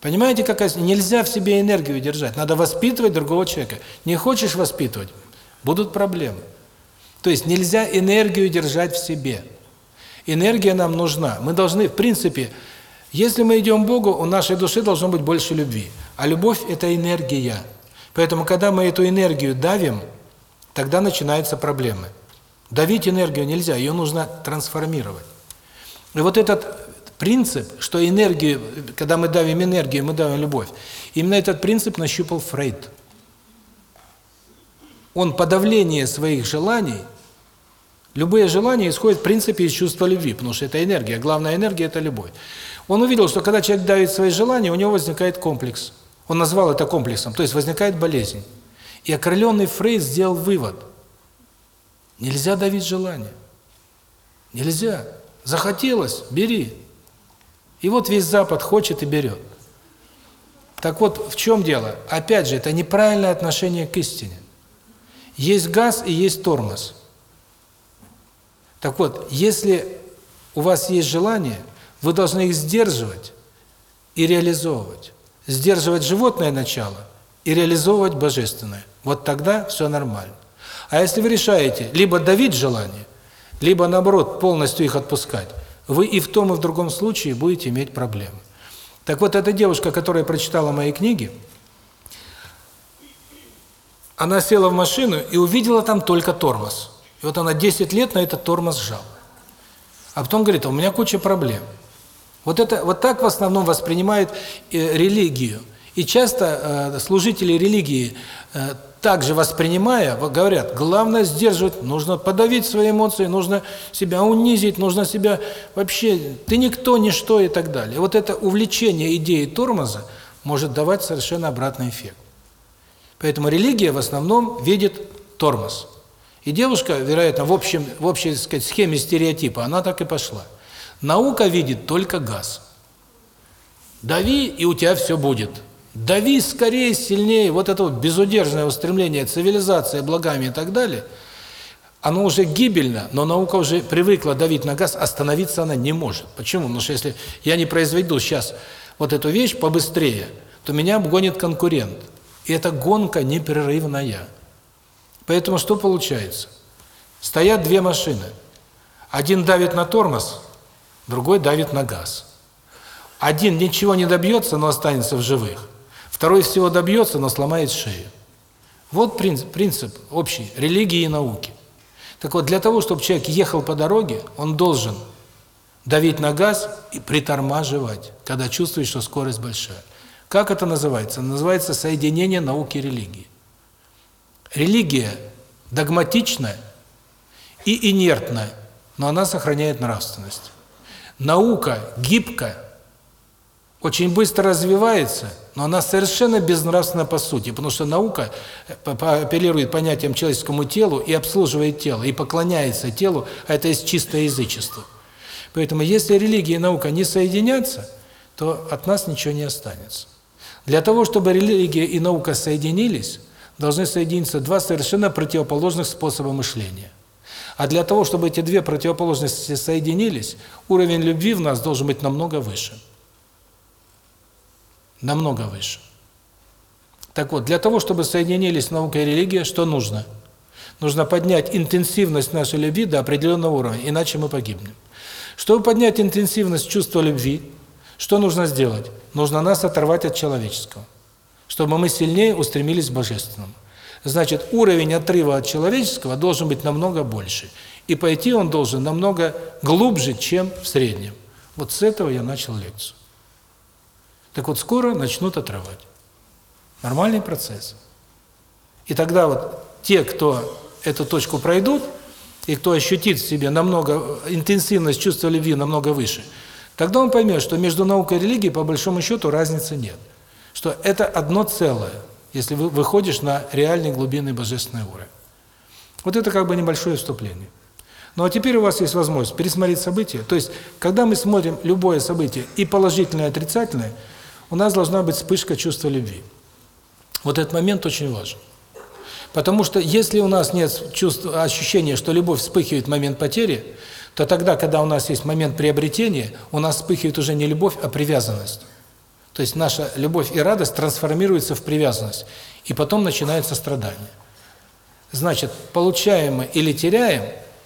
Понимаете, какая нельзя в себе энергию держать, надо воспитывать другого человека. Не хочешь воспитывать, будут проблемы. То есть нельзя энергию держать в себе. Энергия нам нужна. Мы должны, в принципе, если мы идем к Богу, у нашей души должно быть больше любви. А любовь – это энергия. Поэтому, когда мы эту энергию давим, тогда начинаются проблемы. Давить энергию нельзя, ее нужно трансформировать. И вот этот принцип, что энергию, когда мы давим энергию, мы давим любовь, именно этот принцип нащупал Фрейд. Он подавление своих желаний, любые желания исходят в принципе из чувства любви, потому что это энергия, главная энергия – это любовь. Он увидел, что когда человек давит свои желания, у него возникает комплекс. Он назвал это комплексом, то есть возникает болезнь. И окрыленный Фрейд сделал вывод – Нельзя давить желание. Нельзя. Захотелось – бери. И вот весь Запад хочет и берет. Так вот, в чем дело? Опять же, это неправильное отношение к истине. Есть газ и есть тормоз. Так вот, если у вас есть желание, вы должны их сдерживать и реализовывать. Сдерживать животное начало и реализовывать божественное. Вот тогда все нормально. А если вы решаете либо давить желание, либо, наоборот, полностью их отпускать, вы и в том, и в другом случае будете иметь проблемы. Так вот, эта девушка, которая прочитала мои книги, она села в машину и увидела там только тормоз. И вот она 10 лет на этот тормоз сжала. А потом говорит, у меня куча проблем. Вот это вот так в основном воспринимают э, религию. И часто э, служители религии э, также воспринимая, говорят, главное сдерживать, нужно подавить свои эмоции, нужно себя унизить, нужно себя вообще, ты никто, ничто и так далее. Вот это увлечение идеей тормоза может давать совершенно обратный эффект. Поэтому религия в основном видит тормоз. И девушка, вероятно, в общем в общей, так сказать, схеме стереотипа, она так и пошла. Наука видит только газ. Дави, и у тебя все будет. Дави скорее, сильнее, вот это вот безудержное устремление цивилизации, благами и так далее, оно уже гибельно, но наука уже привыкла давить на газ, остановиться она не может. Почему? Потому что если я не произведу сейчас вот эту вещь побыстрее, то меня обгонит конкурент. И эта гонка непрерывная. Поэтому что получается? Стоят две машины. Один давит на тормоз, другой давит на газ. Один ничего не добьется, но останется в живых. Второй всего добьется, но сломает шею. Вот принцип, принцип общий религии и науки. Так вот, для того, чтобы человек ехал по дороге, он должен давить на газ и притормаживать, когда чувствует, что скорость большая. Как это называется? Называется соединение науки и религии. Религия догматичная и инертная, но она сохраняет нравственность. Наука гибкая, очень быстро развивается, но она совершенно безнравственна по сути, потому что наука э, апеллирует понятиям человеческому телу и обслуживает тело, и поклоняется телу, а это есть чистое язычество. Поэтому если религия и наука не соединятся, то от нас ничего не останется. Для того, чтобы религия и наука соединились, должны соединиться два совершенно противоположных способа мышления. А для того, чтобы эти две противоположности соединились, уровень любви в нас должен быть намного выше намного выше. Так вот, для того, чтобы соединились наука и религия, что нужно? Нужно поднять интенсивность нашей любви до определенного уровня, иначе мы погибнем. Чтобы поднять интенсивность чувства любви, что нужно сделать? Нужно нас оторвать от человеческого, чтобы мы сильнее устремились к божественному. Значит, уровень отрыва от человеческого должен быть намного больше. И пойти он должен намного глубже, чем в среднем. Вот с этого я начал лекцию. Так вот, скоро начнут отрывать. Нормальный процесс. И тогда вот те, кто эту точку пройдут, и кто ощутит в себе намного, интенсивность чувства любви намного выше, тогда он поймет, что между наукой и религией по большому счету разницы нет. Что это одно целое, если вы выходишь на реальный глубинный божественный уровень. Вот это как бы небольшое вступление. Ну а теперь у вас есть возможность пересмотреть события. То есть, когда мы смотрим любое событие, и положительное, и отрицательное – у нас должна быть вспышка чувства любви. Вот этот момент очень важен. Потому что если у нас нет чувства, ощущения, что любовь вспыхивает в момент потери, то тогда, когда у нас есть момент приобретения, у нас вспыхивает уже не любовь, а привязанность. То есть наша любовь и радость трансформируются в привязанность, и потом начинается страдание. Значит, получаем мы или теряем,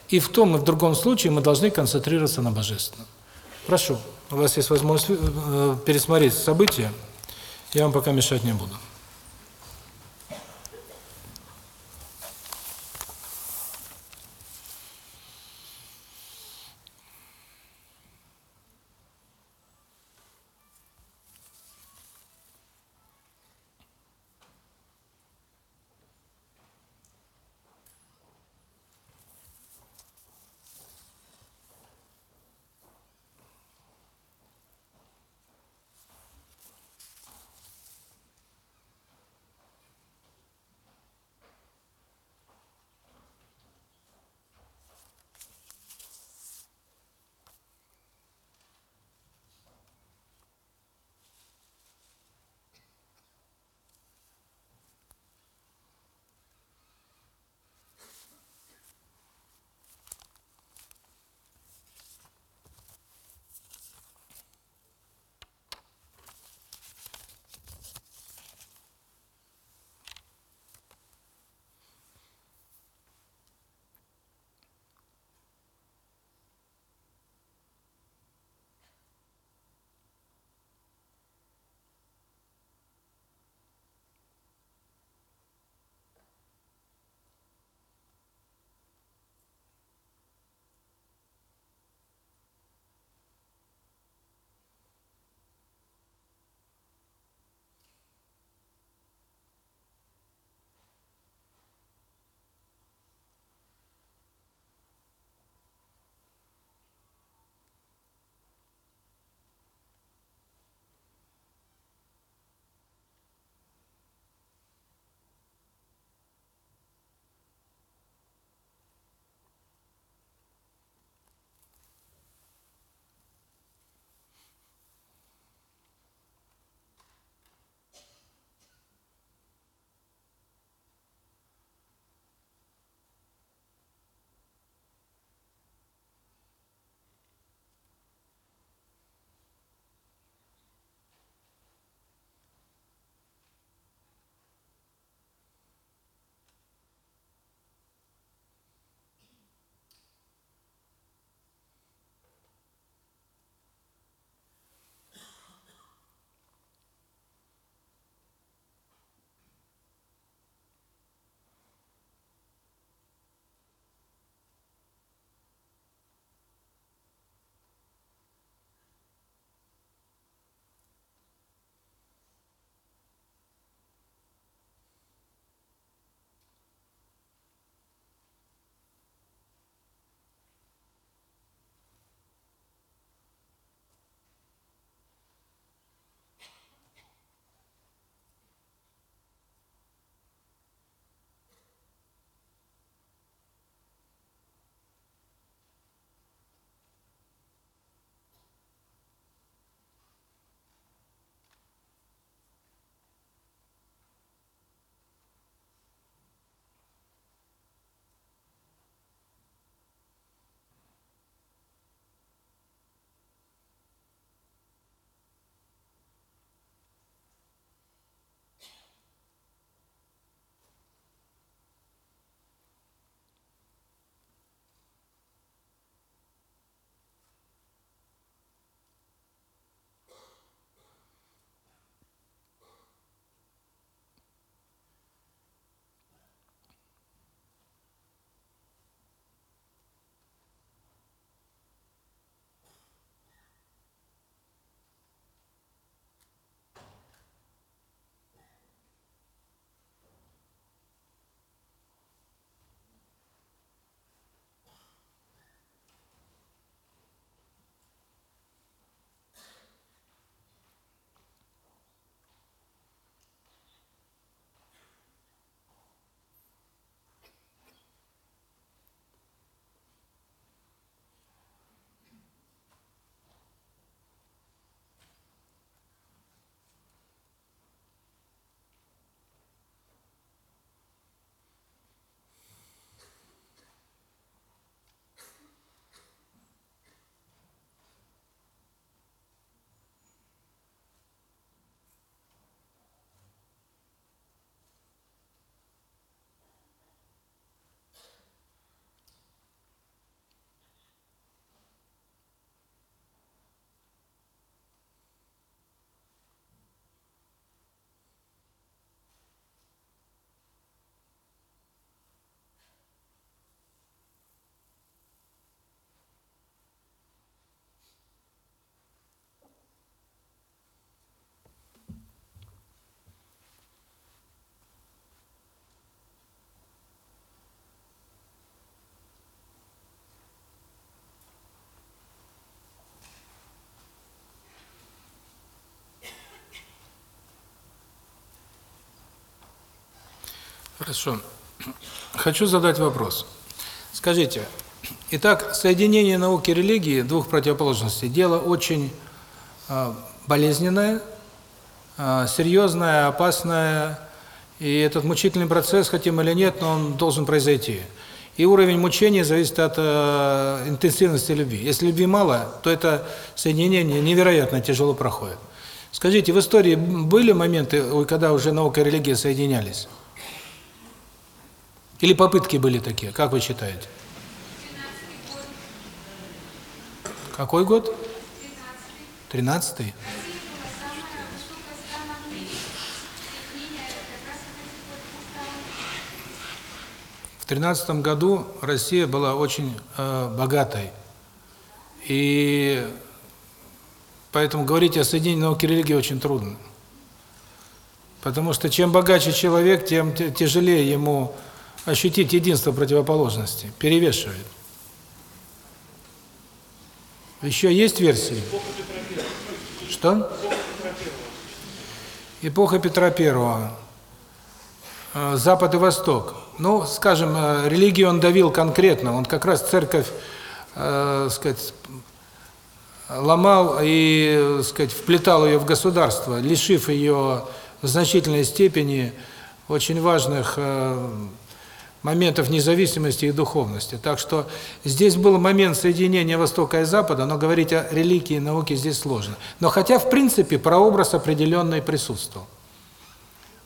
и в том и в другом случае мы должны концентрироваться на Божественном. Прошу, у вас есть возможность э, пересмотреть события, я вам пока мешать не буду. Хорошо. Хочу задать вопрос. Скажите, итак, соединение науки и религии, двух противоположностей, дело очень э, болезненное, э, серьезное, опасное, и этот мучительный процесс, хотим или нет, но он должен произойти. И уровень мучения зависит от э, интенсивности любви. Если любви мало, то это соединение невероятно тяжело проходит. Скажите, в истории были моменты, когда уже наука и религия соединялись? Или попытки были такие, как вы считаете? Какой год? Тринадцатый. В тринадцатом году Россия была очень э, богатой. И поэтому говорить о соединении науки и религии очень трудно. Потому что чем богаче человек, тем тяжелее ему ощутить единство противоположности, перевешивает. Еще есть версии? Что? Эпоха Петра Первого. Э, Запад и Восток. Ну, скажем, э, религию он давил конкретно, он как раз церковь, э, сказать, ломал и, сказать, вплетал ее в государство, лишив ее в значительной степени очень важных э, моментов независимости и духовности. Так что здесь был момент соединения Востока и Запада, но говорить о религии и науке здесь сложно. Но хотя, в принципе, прообраз определенный присутствовал.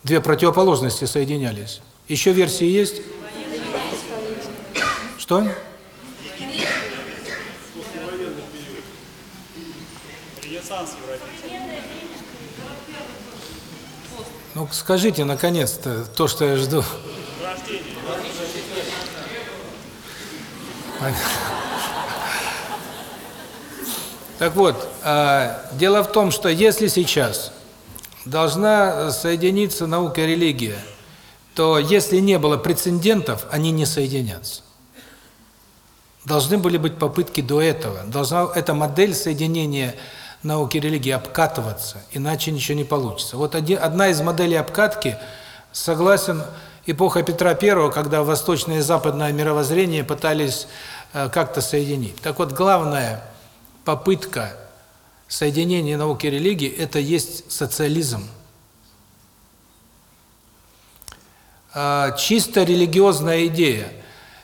Две противоположности соединялись. Еще версии есть? Что? Ну, скажите, наконец-то, то, что я жду. Так вот, а, дело в том, что если сейчас должна соединиться наука и религия – то если не было прецедентов, они не соединятся. Должны были быть попытки до этого. Должна эта модель соединения науки и религии обкатываться, иначе ничего не получится. Вот один, одна из моделей обкатки, согласен, эпоха Петра I, когда восточное и западное мировоззрение пытались э, как-то соединить. Так вот, главная попытка соединения науки и религии – это есть социализм. А, чисто религиозная идея.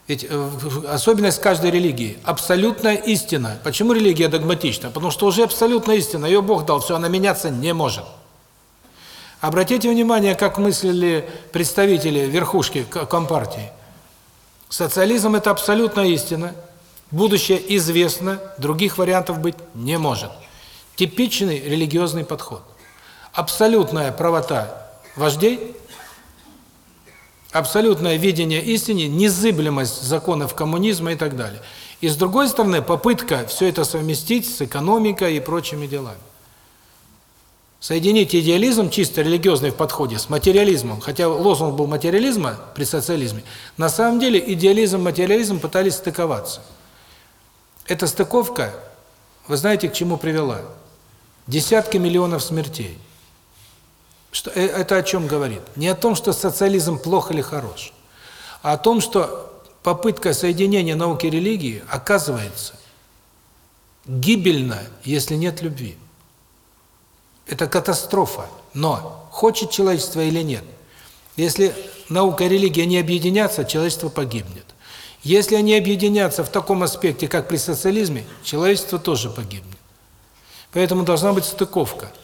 Ведь э, особенность каждой религии – абсолютная истина. Почему религия догматична? Потому что уже абсолютная истина, ее Бог дал, все, она меняться не может. Обратите внимание, как мыслили представители верхушки Компартии. Социализм – это абсолютная истина, будущее известно, других вариантов быть не может. Типичный религиозный подход. Абсолютная правота вождей – абсолютное видение истины, незыблемость законов коммунизма и так далее. И с другой стороны, попытка все это совместить с экономикой и прочими делами. Соединить идеализм чисто религиозный в подходе с материализмом, хотя лозунг был материализма при социализме, на самом деле идеализм и материализм пытались стыковаться. Эта стыковка, вы знаете, к чему привела? Десятки миллионов смертей. Что, э, это о чем говорит? Не о том, что социализм плох или хорош, а о том, что попытка соединения науки и религии оказывается гибельна, если нет любви. Это катастрофа. Но хочет человечество или нет, если наука и религия не объединятся, человечество погибнет. Если они объединятся в таком аспекте, как при социализме, человечество тоже погибнет. Поэтому должна быть стыковка –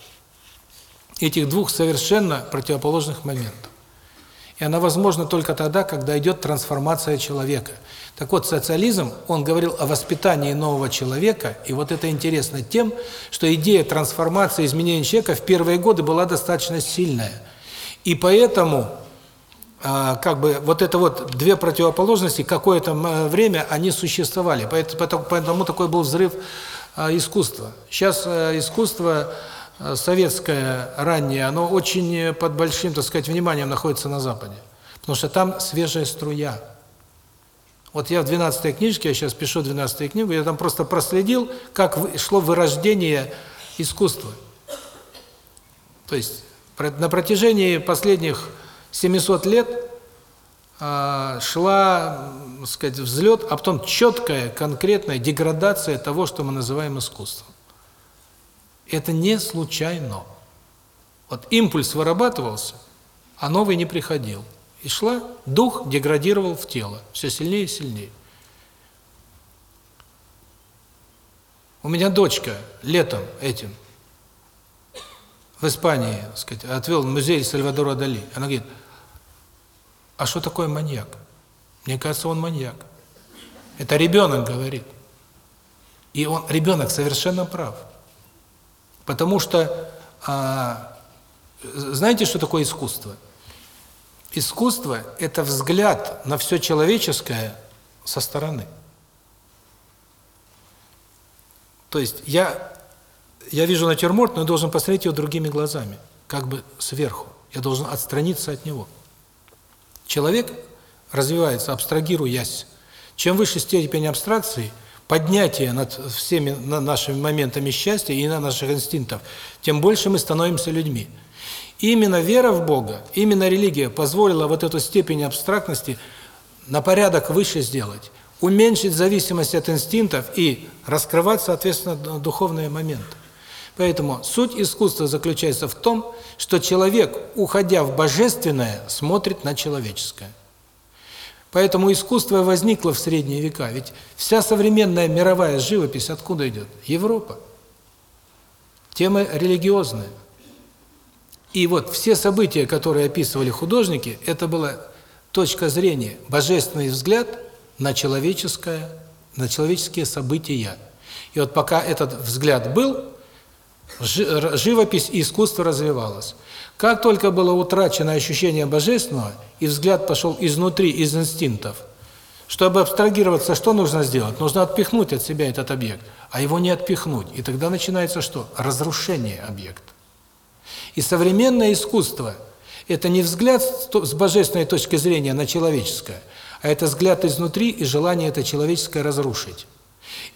этих двух совершенно противоположных моментов. И она возможна только тогда, когда идет трансформация человека. Так вот, социализм, он говорил о воспитании нового человека, и вот это интересно тем, что идея трансформации, изменения человека в первые годы была достаточно сильная. И поэтому, а, как бы, вот это вот две противоположности, какое-то время они существовали. Поэтому, поэтому такой был взрыв а, искусства. Сейчас а, искусство Э, советское раннее, оно очень под большим, так сказать, вниманием находится на Западе. Потому что там свежая струя. Вот я в 12-й книжке, я сейчас пишу 12-ю книгу, я там просто проследил, как шло вырождение искусства. То есть на протяжении последних 700 лет а, шла, так сказать, взлет, а потом четкая, конкретная деградация того, что мы называем искусством. Это не случайно. Вот импульс вырабатывался, а новый не приходил. И шла, дух деградировал в тело, все сильнее и сильнее. У меня дочка летом этим в Испании, так сказать, отвел музей Сальвадора Дали. Она говорит, а что такое маньяк? Мне кажется, он маньяк. Это ребенок говорит. И он ребенок совершенно прав. Потому что а, знаете, что такое искусство? Искусство – это взгляд на все человеческое со стороны. То есть я, я вижу натюрморт, но я должен посмотреть его другими глазами, как бы сверху. Я должен отстраниться от него. Человек развивается, абстрагируясь. Чем выше степень абстракции, поднятие над всеми нашими моментами счастья и на наших инстинктов, тем больше мы становимся людьми. Именно вера в Бога, именно религия позволила вот эту степень абстрактности на порядок выше сделать, уменьшить зависимость от инстинктов и раскрывать, соответственно, духовные моменты. Поэтому суть искусства заключается в том, что человек, уходя в божественное, смотрит на человеческое. Поэтому искусство возникло в средние века. Ведь вся современная мировая живопись откуда идет? Европа. Темы религиозные. И вот все события, которые описывали художники, это была точка зрения, божественный взгляд на человеческое, на человеческие события. И вот пока этот взгляд был, живопись и искусство развивалось. Как только было утрачено ощущение божественного, и взгляд пошел изнутри, из инстинктов, чтобы абстрагироваться, что нужно сделать? Нужно отпихнуть от себя этот объект, а его не отпихнуть. И тогда начинается что? Разрушение объекта. И современное искусство – это не взгляд с божественной точки зрения на человеческое, а это взгляд изнутри и желание это человеческое разрушить.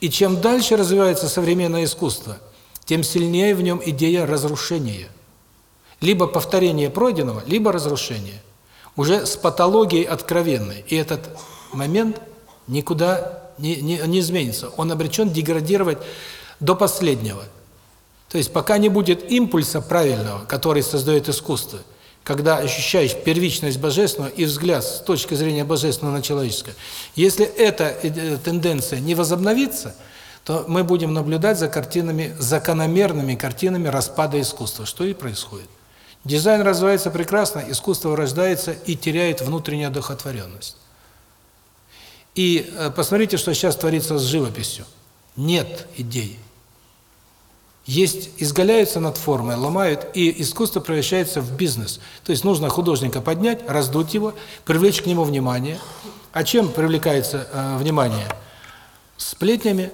И чем дальше развивается современное искусство, тем сильнее в нем идея разрушения. Либо повторение пройденного, либо разрушение. Уже с патологией откровенной. И этот момент никуда не, не, не изменится. Он обречен деградировать до последнего. То есть пока не будет импульса правильного, который создает искусство, когда ощущаешь первичность божественного и взгляд с точки зрения божественного на человеческое, если эта э, тенденция не возобновится, то мы будем наблюдать за картинами, закономерными картинами распада искусства, что и происходит. Дизайн развивается прекрасно, искусство рождается и теряет внутреннюю одухотворенность. И э, посмотрите, что сейчас творится с живописью. Нет идей. Есть, изгаляются над формой, ломают, и искусство превращается в бизнес. То есть нужно художника поднять, раздуть его, привлечь к нему внимание. А чем привлекается э, внимание? Сплетнями.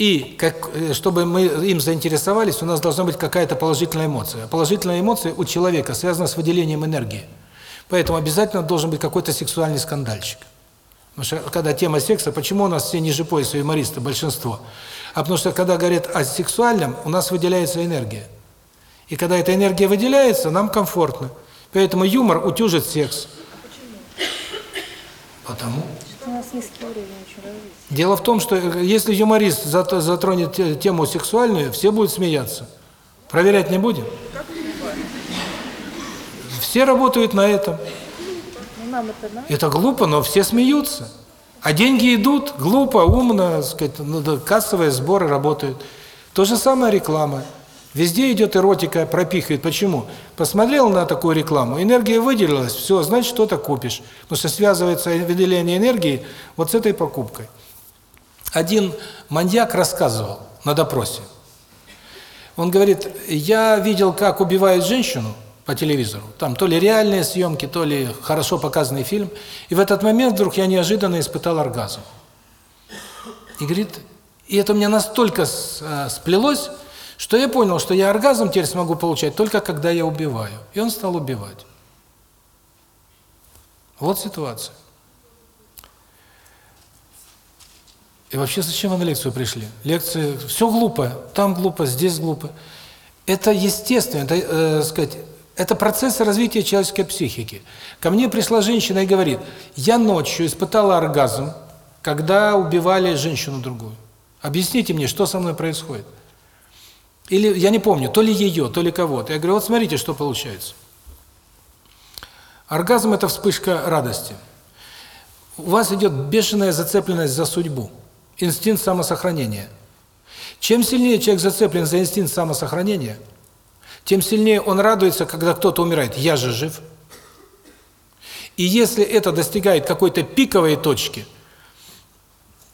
И как, э, чтобы мы им заинтересовались, у нас должна быть какая-то положительная эмоция. Положительная эмоция у человека связана с выделением энергии. Поэтому обязательно должен быть какой-то сексуальный скандальчик. Потому что когда тема секса, почему у нас все ниже пояса юмористы, большинство? А потому что когда говорят о сексуальном, у нас выделяется энергия. И когда эта энергия выделяется, нам комфортно. Поэтому юмор утюжит секс. Потому. Нас низкий уровень очень. Дело в том, что э, если юморист затронет тему сексуальную, все будут смеяться. Проверять не будем? Все работают на этом. Ну, Это глупо, но все смеются. А деньги идут, глупо, умно, сказать, кассовые сборы работают. То же самое реклама. Везде идет эротика, пропихивает. Почему? Посмотрел на такую рекламу, энергия выделилась, все, значит, что-то купишь. Потому что связывается выделение энергии вот с этой покупкой. Один маньяк рассказывал на допросе. Он говорит, я видел, как убивают женщину, по телевизору. Там то ли реальные съемки, то ли хорошо показанный фильм. И в этот момент вдруг я неожиданно испытал оргазм. И говорит, и это у меня настолько э, сплелось, что я понял, что я оргазм теперь смогу получать только когда я убиваю. И он стал убивать. Вот ситуация. И вообще зачем вы на лекцию пришли? Лекции, все глупо, там глупо, здесь глупо. Это естественно, это, э, сказать, Это процесс развития человеческой психики. Ко мне пришла женщина и говорит, я ночью испытала оргазм, когда убивали женщину другую. Объясните мне, что со мной происходит? Или, я не помню, то ли ее, то ли кого-то. Я говорю, вот смотрите, что получается. Оргазм – это вспышка радости. У вас идет бешеная зацепленность за судьбу, инстинкт самосохранения. Чем сильнее человек зацеплен за инстинкт самосохранения, тем сильнее он радуется, когда кто-то умирает. Я же жив. И если это достигает какой-то пиковой точки,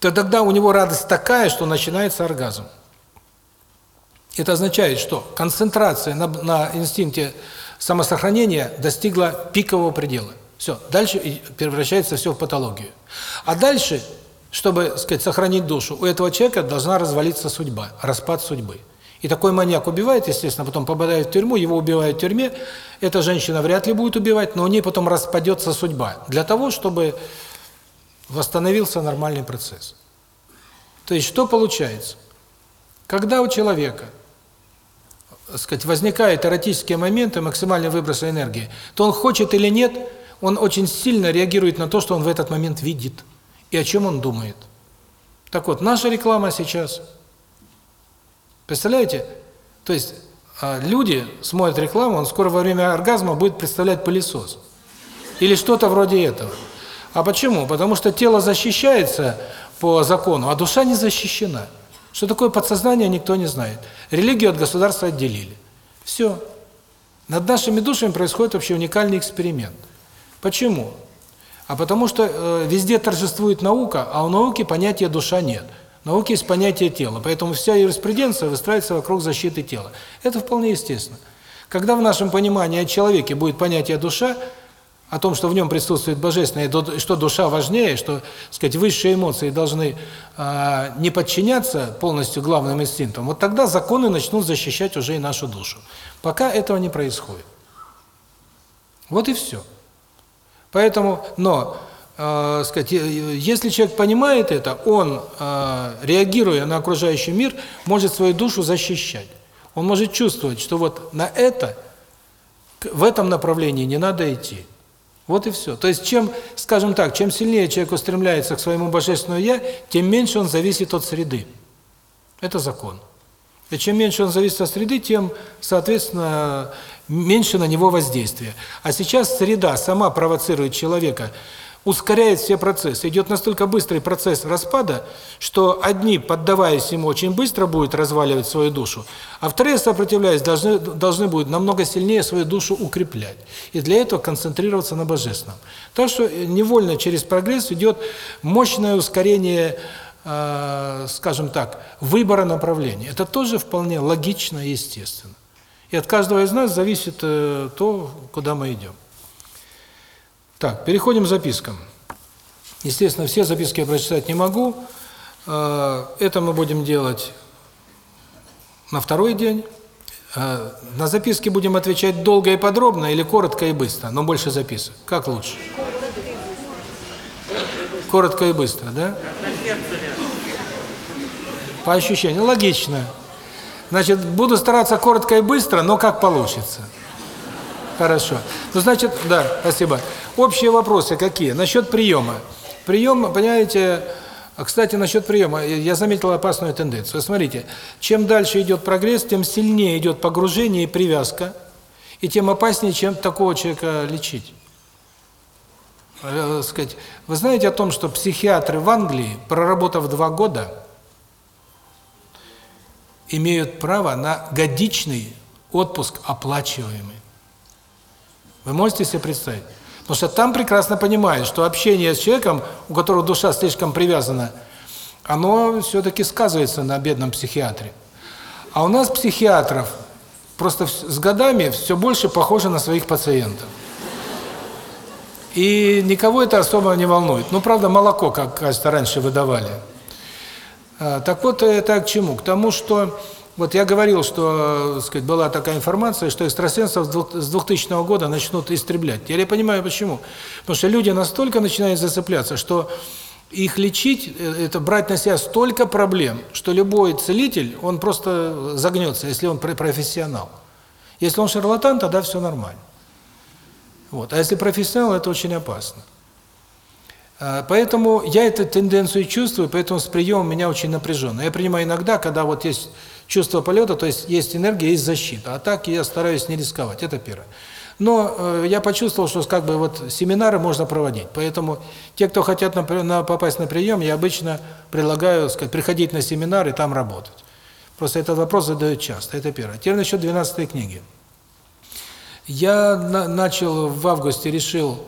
то тогда у него радость такая, что начинается оргазм. Это означает, что концентрация на, на инстинкте самосохранения достигла пикового предела. Все, дальше превращается все в патологию. А дальше, чтобы, сказать, сохранить душу, у этого человека должна развалиться судьба, распад судьбы. И такой маньяк убивает, естественно, потом попадает в тюрьму, его убивают в тюрьме. Эта женщина вряд ли будет убивать, но у ней потом распадется судьба. Для того, чтобы восстановился нормальный процесс. То есть что получается? Когда у человека сказать, возникают эротические моменты, максимальный выброс энергии, то он хочет или нет, он очень сильно реагирует на то, что он в этот момент видит и о чем он думает. Так вот, наша реклама сейчас, представляете, то есть а, люди смотрят рекламу, он скоро во время оргазма будет представлять пылесос. Или что-то вроде этого. А почему? Потому что тело защищается по закону, а душа не защищена. Что такое подсознание, никто не знает. Религию от государства отделили. Все. Над нашими душами происходит вообще уникальный эксперимент. Почему? А потому что э, везде торжествует наука, а у науки понятия душа нет. В науке есть понятие тела, поэтому вся юриспруденция выстраивается вокруг защиты тела. Это вполне естественно. Когда в нашем понимании о человеке будет понятие душа, о том, что в нем присутствует божественное, что душа важнее, что, сказать, высшие эмоции должны э, не подчиняться полностью главным инстинктам, вот тогда законы начнут защищать уже и нашу душу. Пока этого не происходит. Вот и все. Поэтому, но, э, сказать, если человек понимает это, он, э, реагируя на окружающий мир, может свою душу защищать. Он может чувствовать, что вот на это, в этом направлении не надо идти. Вот и все. То есть чем, скажем так, чем сильнее человек устремляется к своему божественному я, тем меньше он зависит от среды. Это закон. И чем меньше он зависит от среды, тем, соответственно, меньше на него воздействия. А сейчас среда сама провоцирует человека ускоряет все процессы. Идет настолько быстрый процесс распада, что одни, поддаваясь ему, очень быстро будут разваливать свою душу, а вторые, сопротивляясь, должны, должны будут намного сильнее свою душу укреплять. И для этого концентрироваться на Божественном. Так что невольно через прогресс идет мощное ускорение, э, скажем так, выбора направления. Это тоже вполне логично и естественно. И от каждого из нас зависит э, то, куда мы идем. Так, переходим к запискам. Естественно, все записки я прочитать не могу. А, это мы будем делать на второй день. А, на записки будем отвечать долго и подробно или коротко и быстро, но больше записок. Как лучше? Коротко и быстро, да? По ощущениям. Логично. Значит, буду стараться коротко и быстро, но как получится. Хорошо. Ну, значит, да, спасибо. Общие вопросы какие? Насчет приема. Прием, понимаете, кстати, насчет приема, я заметил опасную тенденцию. Смотрите, чем дальше идет прогресс, тем сильнее идет погружение и привязка, и тем опаснее, чем такого человека лечить. Э, сказать, вы знаете о том, что психиатры в Англии, проработав два года, имеют право на годичный отпуск оплачиваемый. Вы можете себе представить? Потому что там прекрасно понимают, что общение с человеком, у которого душа слишком привязана, оно все-таки сказывается на бедном психиатре. А у нас психиатров просто с годами все больше похоже на своих пациентов. И никого это особо не волнует. Ну, правда, молоко, как кажется, раньше выдавали. А, так вот, это к чему? К тому, что вот я говорил, что, сказать, была такая информация, что экстрасенсов с 2000 года начнут истреблять. Теперь я понимаю почему. Потому что люди настолько начинают зацепляться, что их лечить э, это брать на себя столько проблем, что любой целитель, он просто загнется, если он профессионал. Если он шарлатан, тогда все нормально. Вот. А если профессионал, это очень опасно. А, поэтому я эту тенденцию чувствую, поэтому с приемом меня очень напряженно. Я принимаю иногда, когда вот есть чувство полета, то есть есть энергия, есть защита. А так я стараюсь не рисковать. Это первое. Но э, я почувствовал, что как бы вот семинары можно проводить. Поэтому те, кто хотят на, на, попасть на прием, я обычно предлагаю сказать, приходить на семинар и там работать. Просто этот вопрос задают часто. Это первое. Теперь насчет 12 книги. Я на, начал в августе, решил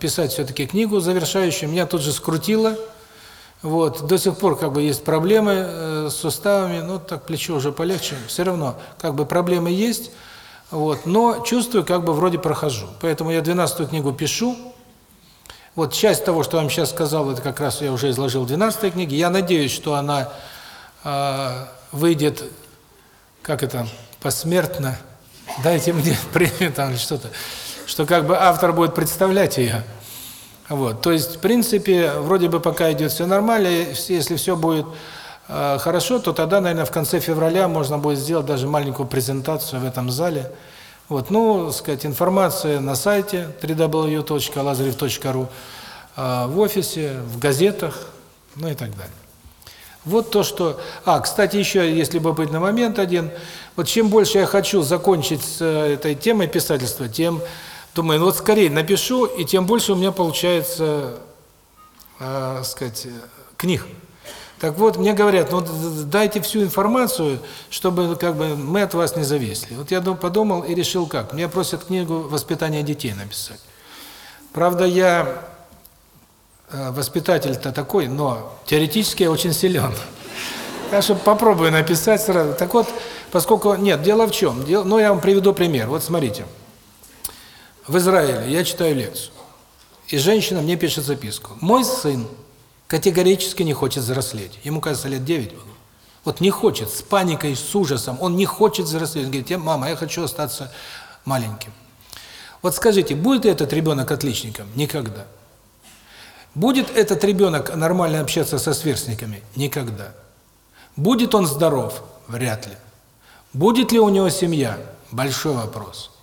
писать все-таки книгу завершающую. Меня тут же скрутило. Вот. До сих пор как бы есть проблемы э, с суставами, ну так плечо уже полегче. Все равно как бы проблемы есть. Вот, но чувствую, как бы вроде прохожу. Поэтому я 12 книгу пишу. Вот часть того, что вам сейчас сказал, это как раз я уже изложил в 12 книге. Я надеюсь, что она э, выйдет, как это, посмертно. Дайте мне (laughs) премию там или что-то. Что как бы автор будет представлять ее. Вот, то есть, в принципе, вроде бы пока идет все нормально, если все будет Э, хорошо, то тогда, наверное, в конце февраля можно будет сделать даже маленькую презентацию в этом зале. Вот, ну, сказать, информация на сайте www.lazarev.ru, э, в офисе, в газетах, ну и так далее. Вот то, что... А, кстати, еще, если бы быть на момент один, вот чем больше я хочу закончить с э, этой темой писательства, тем, думаю, ну вот скорее напишу, и тем больше у меня получается, э, сказать, книг. Так вот, мне говорят, ну дайте всю информацию, чтобы как бы мы от вас не зависли. Вот я подумал и решил как. Мне просят книгу «Воспитание детей» написать. Правда, я э, воспитатель-то такой, но теоретически я очень силен. Так что попробую написать сразу. Так вот, поскольку... Нет, дело в чем? Дело, ну, я вам приведу пример. Вот смотрите. В Израиле я читаю лекцию. И женщина мне пишет записку. Мой сын категорически не хочет взрослеть. Ему, кажется, лет 9 было. Вот не хочет, с паникой, с ужасом, он не хочет взрослеть. Он говорит, мама, я хочу остаться маленьким. Вот скажите, будет этот ребенок отличником? Никогда. Будет этот ребенок нормально общаться со сверстниками? Никогда. Будет он здоров? Вряд ли. Будет ли у него семья? Большой вопрос.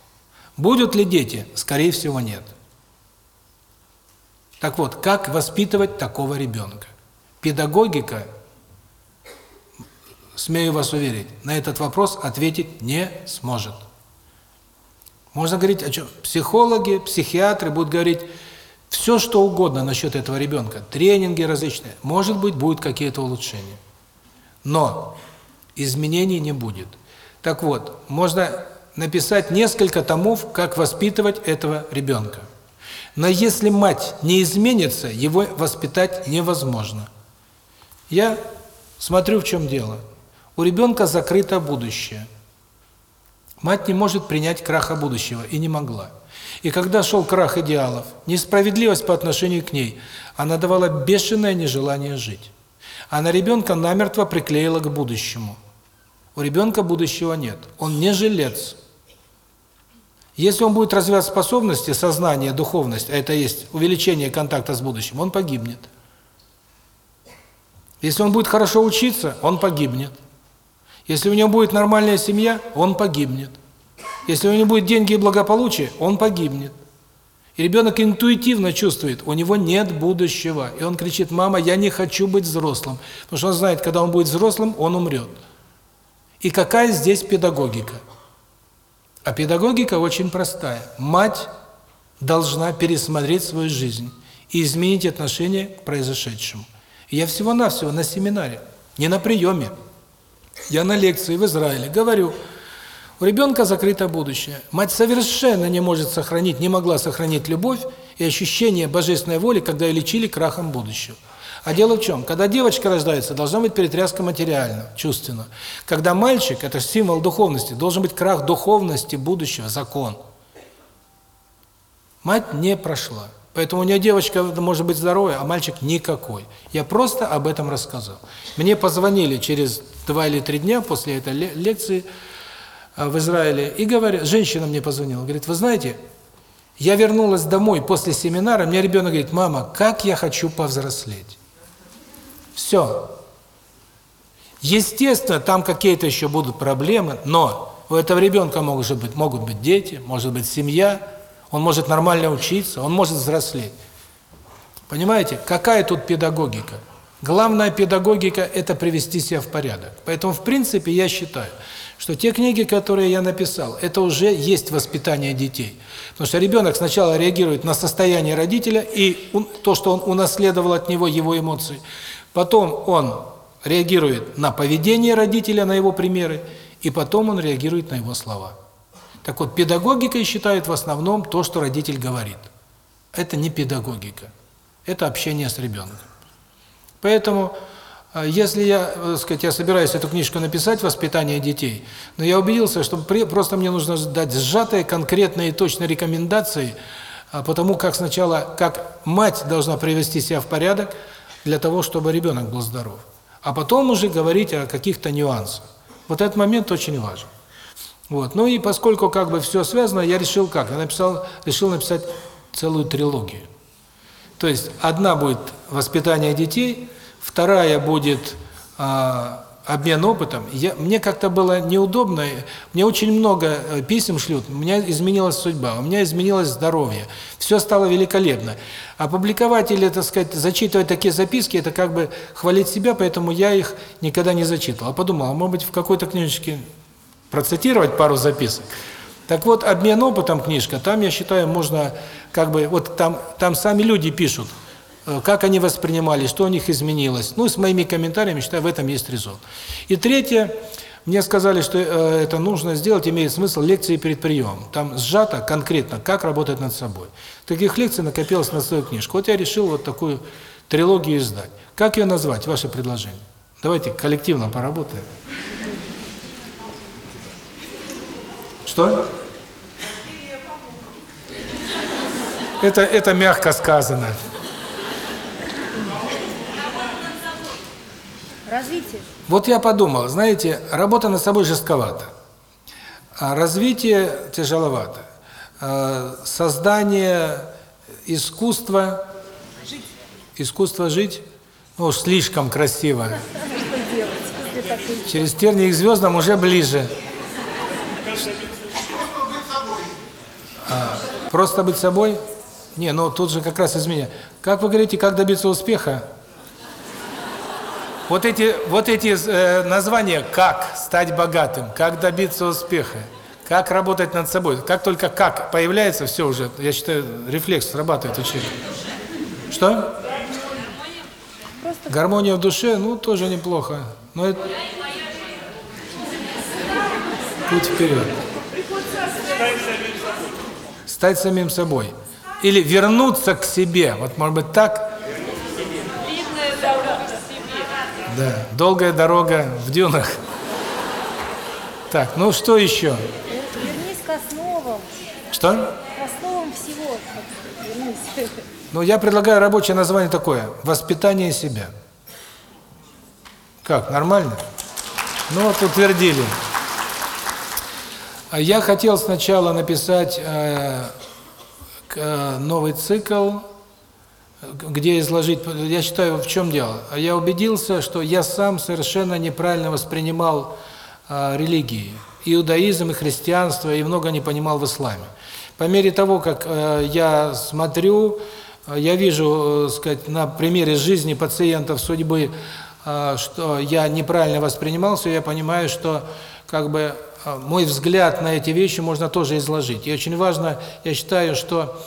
Будут ли дети? Скорее всего, нет. Так вот, как воспитывать такого ребенка? Педагогика, смею вас уверить, на этот вопрос ответить не сможет. Можно говорить о чем? Психологи, психиатры будут говорить все, что угодно насчет этого ребенка, тренинги различные. Может быть, будут какие-то улучшения. Но изменений не будет. Так вот, можно написать несколько томов, как воспитывать этого ребенка. Но если мать не изменится, его воспитать невозможно. Я смотрю, в чем дело. У ребенка закрыто будущее. Мать не может принять краха будущего, и не могла. И когда шел крах идеалов, несправедливость по отношению к ней, она давала бешеное нежелание жить. Она ребенка намертво приклеила к будущему. У ребенка будущего нет. Он не жилец. Если он будет развивать способности, сознание, духовность, а это есть увеличение контакта с будущим, он погибнет. Если он будет хорошо учиться, он погибнет. Если у него будет нормальная семья, он погибнет. Если у него будет деньги и благополучие, он погибнет. И ребенок интуитивно чувствует, у него нет будущего. И он кричит, мама, я не хочу быть взрослым. Потому что он знает, когда он будет взрослым, он умрет. И какая здесь педагогика? А педагогика очень простая. Мать должна пересмотреть свою жизнь и изменить отношение к произошедшему. Я всего-навсего на семинаре, не на приеме, я на лекции в Израиле говорю, у ребенка закрыто будущее. Мать совершенно не может сохранить, не могла сохранить любовь и ощущение божественной воли, когда ее лечили крахом будущего. А дело в чем? Когда девочка рождается, должна быть перетряска материально, чувственно. Когда мальчик, это символ духовности, должен быть крах духовности будущего, закон. Мать не прошла. Поэтому у нее девочка может быть здоровая, а мальчик никакой. Я просто об этом рассказал. Мне позвонили через два или три дня после этой лекции а, в Израиле и говорят, женщина мне позвонила, говорит, вы знаете, я вернулась домой после семинара, мне ребенок говорит, мама, как я хочу повзрослеть. Все. Естественно, там какие-то еще будут проблемы, но У этого ребенка может быть, могут быть дети, может быть семья, он может нормально учиться, он может взрослеть. Понимаете, какая тут педагогика? Главная педагогика – это привести себя в порядок. Поэтому, в принципе, я считаю, что те книги, которые я написал, это уже есть воспитание детей. Потому что ребенок сначала реагирует на состояние родителя и то, что он унаследовал от него, его эмоции. Потом он реагирует на поведение родителя, на его примеры, и потом он реагирует на его слова. Так вот, педагогикой считают в основном то, что родитель говорит. Это не педагогика. Это общение с ребенком. Поэтому, э, если я, так э, сказать, я собираюсь эту книжку написать «Воспитание детей», но я убедился, что просто мне нужно дать сжатые, конкретные и точные рекомендации а, по тому, как сначала, как мать должна привести себя в порядок для того, чтобы ребенок был здоров. А потом уже говорить о каких-то нюансах. Вот этот момент очень важен. Вот. Ну и поскольку как бы все связано, я решил как? Я написал, решил написать целую трилогию. То есть одна будет воспитание детей, вторая будет а, обмен опытом. Я, мне как-то было неудобно, мне очень много э, писем шлют, у меня изменилась судьба, у меня изменилось здоровье, все стало великолепно. Опубликовать или, так сказать, зачитывать такие записки, это как бы хвалить себя, поэтому я их никогда не зачитывал. А подумал, а может быть в какой-то книжечке процитировать пару записок. Так вот, обмен опытом книжка, там, я считаю, можно как бы, вот там, там сами люди пишут, как они воспринимали, что у них изменилось. Ну, с моими комментариями, считаю, в этом есть резон. И третье, мне сказали, что э, это нужно сделать, имеет смысл лекции перед приемом. Там сжато, конкретно, как работать над собой. Таких лекций накопилось на свою книжку. Вот я решил вот такую трилогию издать. Как ее назвать, ваше предложение? Давайте коллективно поработаем. Что? Это, это мягко сказано. Развитие. Вот я подумал, знаете, работа над собой жестковата, а развитие тяжеловато. А создание искусства, жить. искусство жить, ну слишком красиво. (laughs) Через тернии к звездам уже ближе. А, просто быть собой? Не, ну тут же как раз из меня. Как вы говорите, как добиться успеха? Вот эти вот эти э, названия как стать богатым, как добиться успеха, как работать над собой. Как только как появляется, все уже, я считаю, рефлекс срабатывает у человека. Что? Гармония в душе, ну, тоже неплохо. Но это... Путь вперед. Стать самим собой. Или вернуться к себе. Вот, может быть, так Да, долгая дорога в дюнах. Так, ну что еще? Вернись к основам. Что? К основам всего. Вернись. Ну, я предлагаю рабочее название такое. Воспитание себя. Как, нормально? Ну, вот утвердили. А я хотел сначала написать э, э, новый цикл где изложить, я считаю, в чем дело. Я убедился, что я сам совершенно неправильно воспринимал э, религии, иудаизм и христианство, и много не понимал в исламе. По мере того, как э, я смотрю, я вижу, э, сказать, на примере жизни пациентов судьбы, э, что я неправильно воспринимал все, я понимаю, что как бы мой взгляд на эти вещи можно тоже изложить. И очень важно, я считаю, что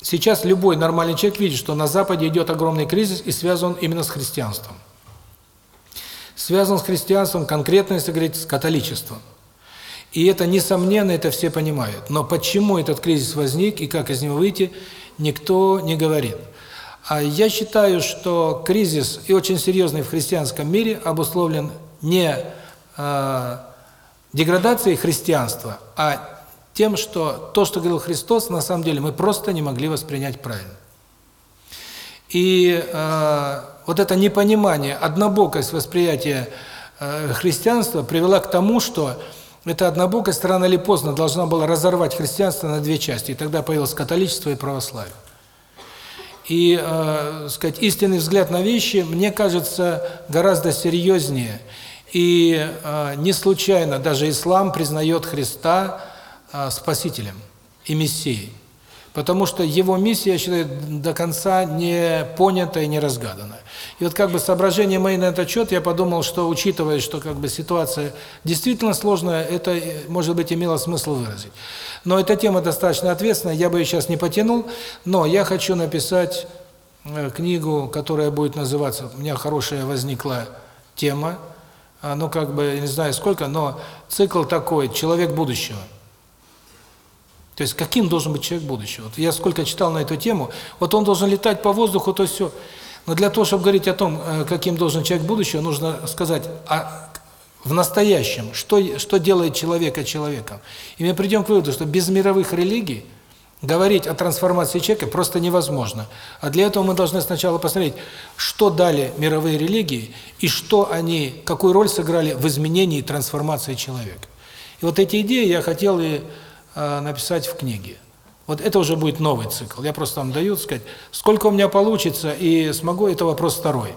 Сейчас любой нормальный человек видит, что на Западе идет огромный кризис и связан он именно с христианством. Связан с христианством конкретно, если говорить, с католичеством. И это, несомненно, это все понимают. Но почему этот кризис возник и как из него выйти, никто не говорит. А я считаю, что кризис, и очень серьезный в христианском мире, обусловлен не э, деградацией христианства, а тем, что то, что говорил Христос, на самом деле мы просто не могли воспринять правильно. И э, вот это непонимание, однобокость восприятия э, христианства привела к тому, что эта однобокость рано или поздно должна была разорвать христианство на две части, и тогда появилось католичество и православие. И, э, сказать, истинный взгляд на вещи, мне кажется, гораздо серьезнее И э, не случайно даже ислам признает Христа спасителем и мессией. Потому что его миссия, я считаю, до конца не понята и не разгадана. И вот как бы соображения мои на этот счет, я подумал, что учитывая, что как бы ситуация действительно сложная, это, э, может быть, имело смысл выразить. Но эта тема достаточно ответственная, я бы ее сейчас не потянул, но я хочу написать э, книгу, которая будет называться, у меня хорошая возникла тема, а, ну как бы, не знаю сколько, но цикл такой «Человек будущего». То есть каким должен быть человек будущего? Вот я сколько читал на эту тему, вот он должен летать по воздуху, то все. Но для того, чтобы говорить о том, э, каким должен человек будущего, нужно сказать, а в настоящем, что, что делает человека человеком. И мы придем к выводу, что без мировых религий говорить о трансформации человека просто невозможно. А для этого мы должны сначала посмотреть, что дали мировые религии и что они, какую роль сыграли в изменении и трансформации человека. И вот эти идеи я хотел и написать в книге. Вот это уже будет новый цикл. Я просто вам даю, сказать, сколько у меня получится и смогу, это вопрос второй.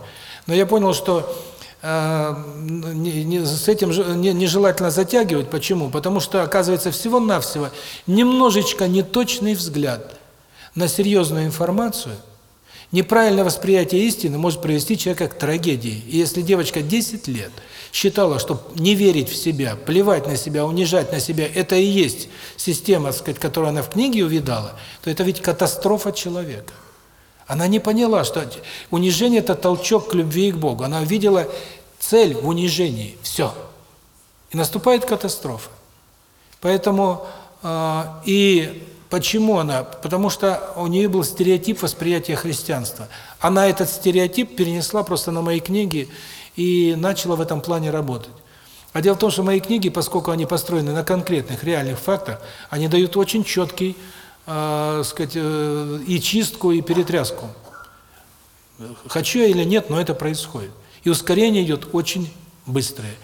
Но я понял, что э, не, не, с этим не, нежелательно затягивать. Почему? Потому что, оказывается, всего-навсего немножечко неточный взгляд на серьезную информацию – Неправильное восприятие истины может привести человека к трагедии. И если девочка 10 лет считала, что не верить в себя, плевать на себя, унижать на себя, это и есть система, сказать, которую она в книге увидала, то это ведь катастрофа человека. Она не поняла, что унижение – это толчок к любви и к Богу. Она увидела цель в унижении. Все. И наступает катастрофа. Поэтому э, и Почему она? Потому что у нее был стереотип восприятия христианства. Она этот стереотип перенесла просто на мои книги и начала в этом плане работать. А дело в том, что мои книги, поскольку они построены на конкретных, реальных фактах, они дают очень четкий, э, сказать, э, и чистку, и перетряску. Хочу я или нет, но это происходит. И ускорение идет очень быстрое.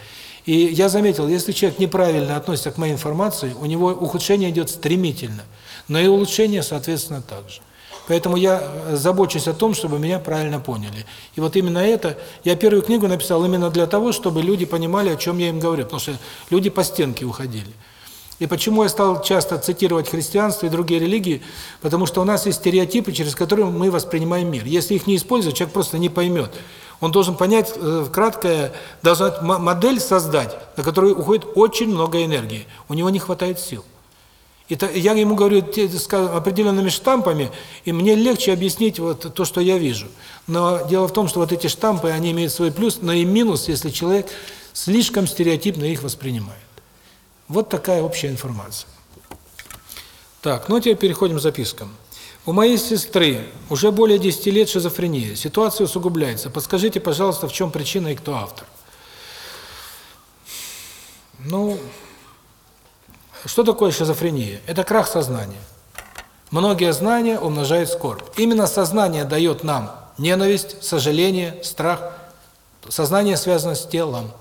И я заметил, если человек неправильно относится к моей информации, у него ухудшение идет стремительно – но и улучшение, соответственно, также. Поэтому я э, забочусь о том, чтобы меня правильно поняли. И вот именно это, я первую книгу написал именно для того, чтобы люди понимали, о чем я им говорю, потому что люди по стенке уходили. И почему я стал часто цитировать христианство и другие религии? Потому что у нас есть стереотипы, через которые мы воспринимаем мир. Если их не использовать, человек просто не поймет. Он должен понять, э, краткое, должен модель создать, на которую уходит очень много энергии. У него не хватает сил. И я ему говорю определенными штампами, и мне легче объяснить вот то, что я вижу. Но дело в том, что вот эти штампы, они имеют свой плюс, но и минус, если человек слишком стереотипно их воспринимает. Вот такая общая информация. Так, ну теперь переходим к запискам. У моей сестры уже более 10 лет шизофрения. Ситуация усугубляется. Подскажите, пожалуйста, в чем причина и кто автор? Ну, что такое шизофрения? Это крах сознания. Многие знания умножают скорбь. Именно сознание дает нам ненависть, сожаление, страх. Сознание связано с телом.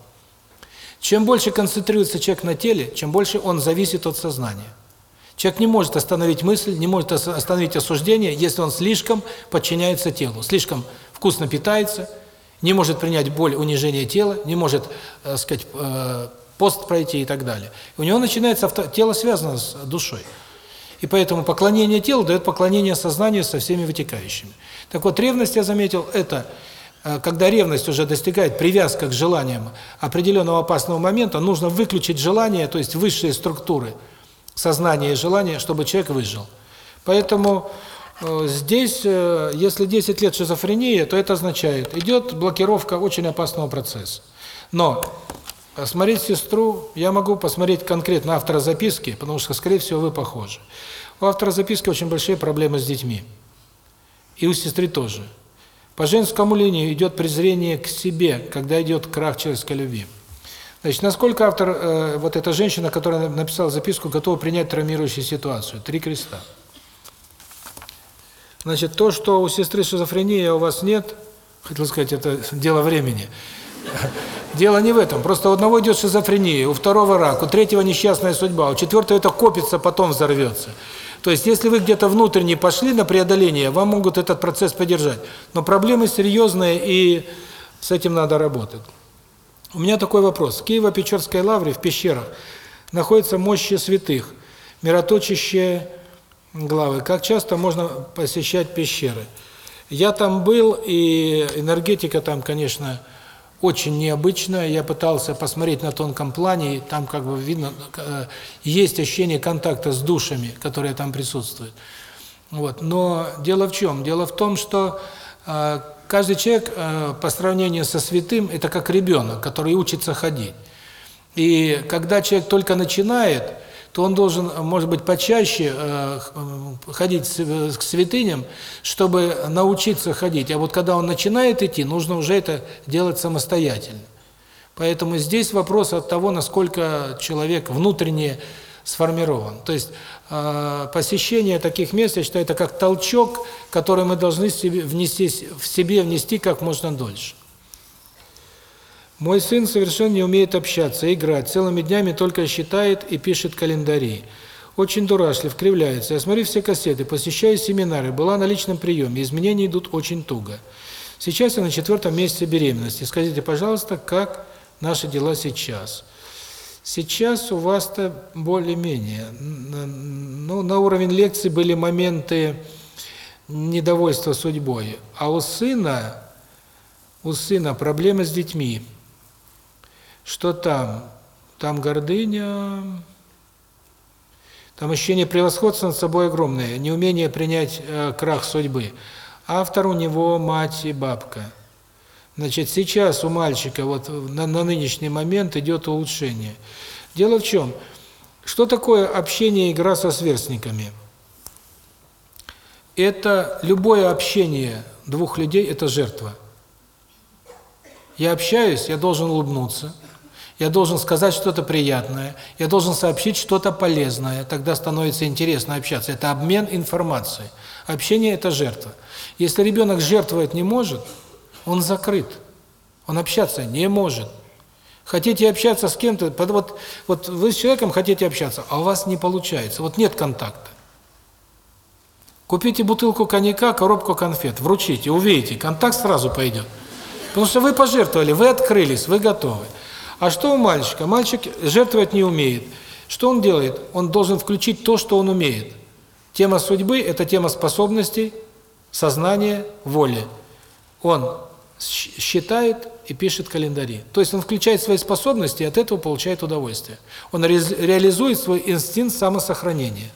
Чем больше концентрируется человек на теле, чем больше он зависит от сознания. Человек не может остановить мысль, не может остановить осуждение, если он слишком подчиняется телу, слишком вкусно питается, не может принять боль, унижение тела, не может, э, сказать, э, пост пройти и так далее. у него начинается авто... тело связано с душой. И поэтому поклонение телу дает поклонение сознанию со всеми вытекающими. Так вот, ревность, я заметил, это э, когда ревность уже достигает привязка к желаниям определенного опасного момента, нужно выключить желание, то есть высшие структуры сознания и желания, чтобы человек выжил. Поэтому э, здесь, э, если 10 лет шизофрении, то это означает, идет блокировка очень опасного процесса. Но Посмотреть сестру я могу посмотреть конкретно автора записки, потому что, скорее всего, вы похожи. У автора записки очень большие проблемы с детьми. И у сестры тоже. По женскому линии идет презрение к себе, когда идет крах человеческой любви. Значит, насколько автор, э, вот эта женщина, которая написала записку, готова принять травмирующую ситуацию? Три креста. Значит, то, что у сестры шизофрения, а у вас нет, хотел сказать, это дело времени – Дело не в этом. Просто у одного идет шизофрения, у второго рак, у третьего несчастная судьба, у четвертого это копится, потом взорвется. То есть, если вы где-то внутренне пошли на преодоление, вам могут этот процесс поддержать. Но проблемы серьезные, и с этим надо работать. У меня такой вопрос. В Киево-Печерской лавре в пещерах находятся мощи святых, мироточащие главы. Как часто можно посещать пещеры? Я там был, и энергетика там, конечно, очень необычная. Я пытался посмотреть на тонком плане, и там как бы видно, э, есть ощущение контакта с душами, которые там присутствуют. Вот. Но дело в чем? Дело в том, что э, каждый человек э, по сравнению со святым – это как ребенок, который учится ходить. И когда человек только начинает, то он должен, может быть, почаще э, ходить к святыням, чтобы научиться ходить. А вот когда он начинает идти, нужно уже это делать самостоятельно. Поэтому здесь вопрос от того, насколько человек внутренне сформирован. То есть э, посещение таких мест, я считаю, это как толчок, который мы должны себе внести, в себе внести как можно дольше. Мой сын совершенно не умеет общаться, играть, целыми днями только считает и пишет календари. Очень дурашлив, кривляется. Я смотрю все кассеты, посещаю семинары, была на личном приеме, изменения идут очень туго. Сейчас я на четвертом месяце беременности. Скажите, пожалуйста, как наши дела сейчас? Сейчас у вас-то более-менее. Ну, на уровень лекции были моменты недовольства судьбой. А у сына, у сына проблемы с детьми. Что там? Там гордыня, там ощущение превосходства над собой огромное, неумение принять э, крах судьбы. Автор у него мать и бабка. Значит, сейчас у мальчика вот на, на нынешний момент идет улучшение. Дело в чем? Что такое общение, игра со сверстниками? Это любое общение двух людей – это жертва. Я общаюсь, я должен улыбнуться, я должен сказать что-то приятное, я должен сообщить что-то полезное, тогда становится интересно общаться. Это обмен информацией. Общение – это жертва. Если ребенок жертвовать не может, он закрыт, он общаться не может. Хотите общаться с кем-то, вот, вот вы с человеком хотите общаться, а у вас не получается, вот нет контакта. Купите бутылку коньяка, коробку конфет, вручите, увидите, контакт сразу пойдет. Потому что вы пожертвовали, вы открылись, вы готовы. А что у мальчика? Мальчик жертвовать не умеет. Что он делает? Он должен включить то, что он умеет. Тема судьбы – это тема способностей, сознания, воли. Он считает и пишет календари. То есть он включает свои способности и от этого получает удовольствие. Он ре реализует свой инстинкт самосохранения.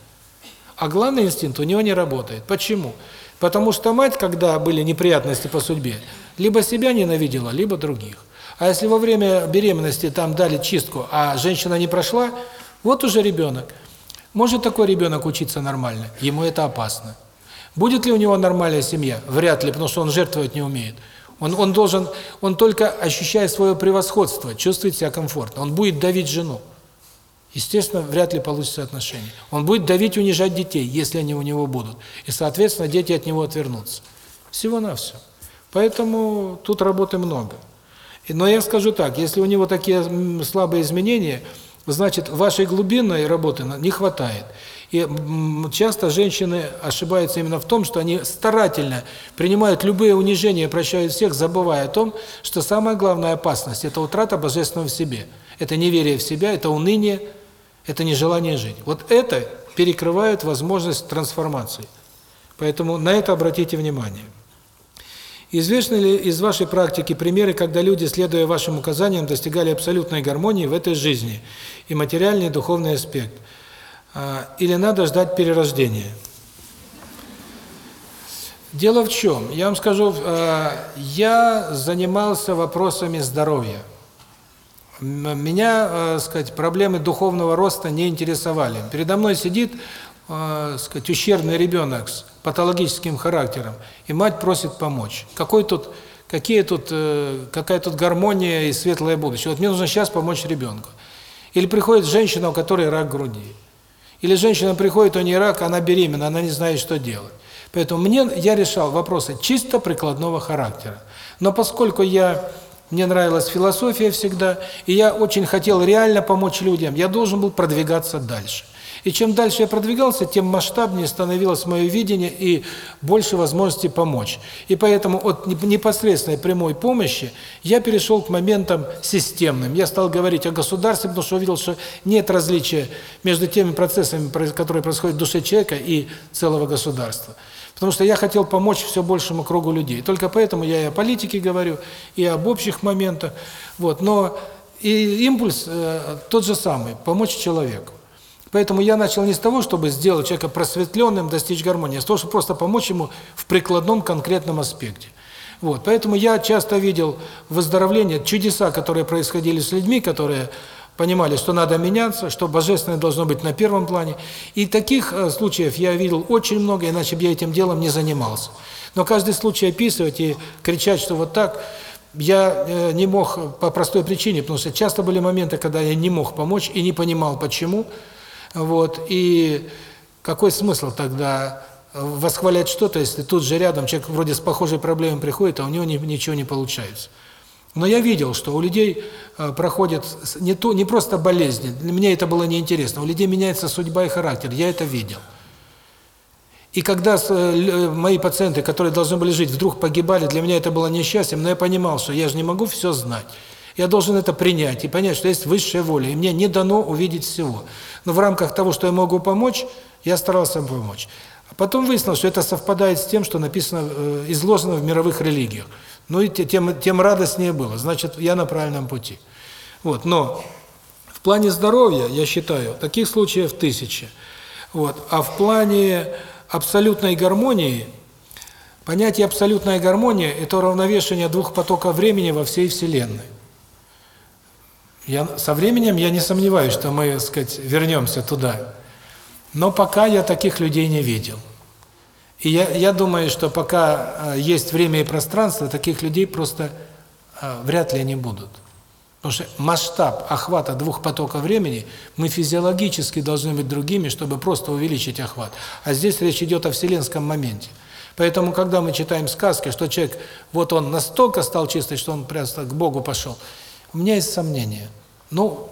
А главный инстинкт у него не работает. Почему? Потому что мать, когда были неприятности по судьбе, либо себя ненавидела, либо других. А если во время беременности там дали чистку, а женщина не прошла, вот уже ребенок. Может такой ребенок учиться нормально? Ему это опасно. Будет ли у него нормальная семья? Вряд ли, потому что он жертвовать не умеет. Он, он должен, он только ощущая свое превосходство, чувствует себя комфортно. Он будет давить жену. Естественно, вряд ли получится отношения. Он будет давить, унижать детей, если они у него будут. И, соответственно, дети от него отвернутся. Всего-навсего. Поэтому тут работы много. Но я скажу так, если у него такие слабые изменения, значит, вашей глубинной работы не хватает. И часто женщины ошибаются именно в том, что они старательно принимают любые унижения, прощают всех, забывая о том, что самая главная опасность – это утрата божественного в себе. Это неверие в себя, это уныние, это нежелание жить. Вот это перекрывает возможность трансформации. Поэтому на это обратите внимание. Известны ли из вашей практики примеры, когда люди, следуя вашим указаниям, достигали абсолютной гармонии в этой жизни, и материальный, и духовный аспект? А, или надо ждать перерождения? Дело в чем? Я вам скажу, а, я занимался вопросами здоровья. Меня, а, сказать, проблемы духовного роста не интересовали. Передо мной сидит сказать, ущербный ребенок патологическим характером, и мать просит помочь. Какой тут, какие тут, э, какая тут гармония и светлое будущее? Вот мне нужно сейчас помочь ребенку. Или приходит женщина, у которой рак груди. Или женщина приходит, у нее рак, она беременна, она не знает, что делать. Поэтому мне я решал вопросы чисто прикладного характера. Но поскольку я мне нравилась философия всегда, и я очень хотел реально помочь людям, я должен был продвигаться дальше. И чем дальше я продвигался, тем масштабнее становилось мое видение и больше возможностей помочь. И поэтому от непосредственной прямой помощи я перешел к моментам системным. Я стал говорить о государстве, потому что увидел, что нет различия между теми процессами, которые происходят в душе человека и целого государства. Потому что я хотел помочь все большему кругу людей. Только поэтому я и о политике говорю, и об общих моментах. Вот. Но и импульс э, тот же самый – помочь человеку. Поэтому я начал не с того, чтобы сделать человека просветленным, достичь гармонии, а с того, чтобы просто помочь ему в прикладном конкретном аспекте. Вот. Поэтому я часто видел выздоровление, чудеса, которые происходили с людьми, которые понимали, что надо меняться, что божественное должно быть на первом плане. И таких э, случаев я видел очень много, иначе бы я этим делом не занимался. Но каждый случай описывать и кричать, что вот так, я э, не мог по простой причине, потому что часто были моменты, когда я не мог помочь и не понимал, почему. Вот, и какой смысл тогда восхвалять что-то, если тут же рядом человек вроде с похожей проблемой приходит, а у него ничего не получается. Но я видел, что у людей э, проходит не то не просто болезни, меня это было неинтересно, у людей меняется судьба и характер, я это видел. И когда э, мои пациенты, которые должны были жить, вдруг погибали, для меня это было несчастьем, но я понимал, что я же не могу все знать. Я должен это принять и понять, что есть высшая воля, и мне не дано увидеть всего. Но в рамках того, что я могу помочь, я старался помочь. А потом выяснилось, что это совпадает с тем, что написано, э, изложено в мировых религиях. Ну и тем, тем радостнее было. Значит, я на правильном пути. Вот, но в плане здоровья, я считаю, таких случаев тысячи. Вот, а в плане абсолютной гармонии, понятие абсолютная гармония – это уравновешение двух потоков времени во всей Вселенной. Я, со временем я не сомневаюсь, что мы, так сказать, вернемся туда. Но пока я таких людей не видел. И я, я думаю, что пока э, есть время и пространство, таких людей просто э, вряд ли они будут. Потому что масштаб охвата двух потоков времени, мы физиологически должны быть другими, чтобы просто увеличить охват. А здесь речь идет о вселенском моменте. Поэтому, когда мы читаем сказки, что человек, вот он настолько стал чистый, что он просто к Богу пошел, у меня есть сомнения. Ну,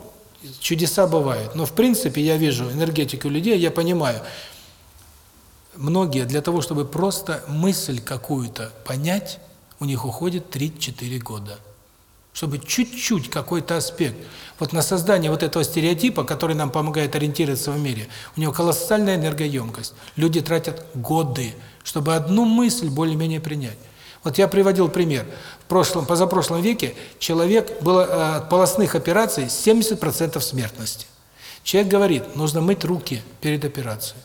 чудеса бывают. Но, в принципе, я вижу энергетику людей, я понимаю, многие для того, чтобы просто мысль какую-то понять, у них уходит 3-4 года. Чтобы чуть-чуть какой-то аспект. Вот на создание вот этого стереотипа, который нам помогает ориентироваться в мире, у него колоссальная энергоемкость. Люди тратят годы, чтобы одну мысль более-менее принять. Вот я приводил пример. Прошлом, позапрошлом веке человек был э, от полостных операций 70% смертности. Человек говорит, нужно мыть руки перед операцией.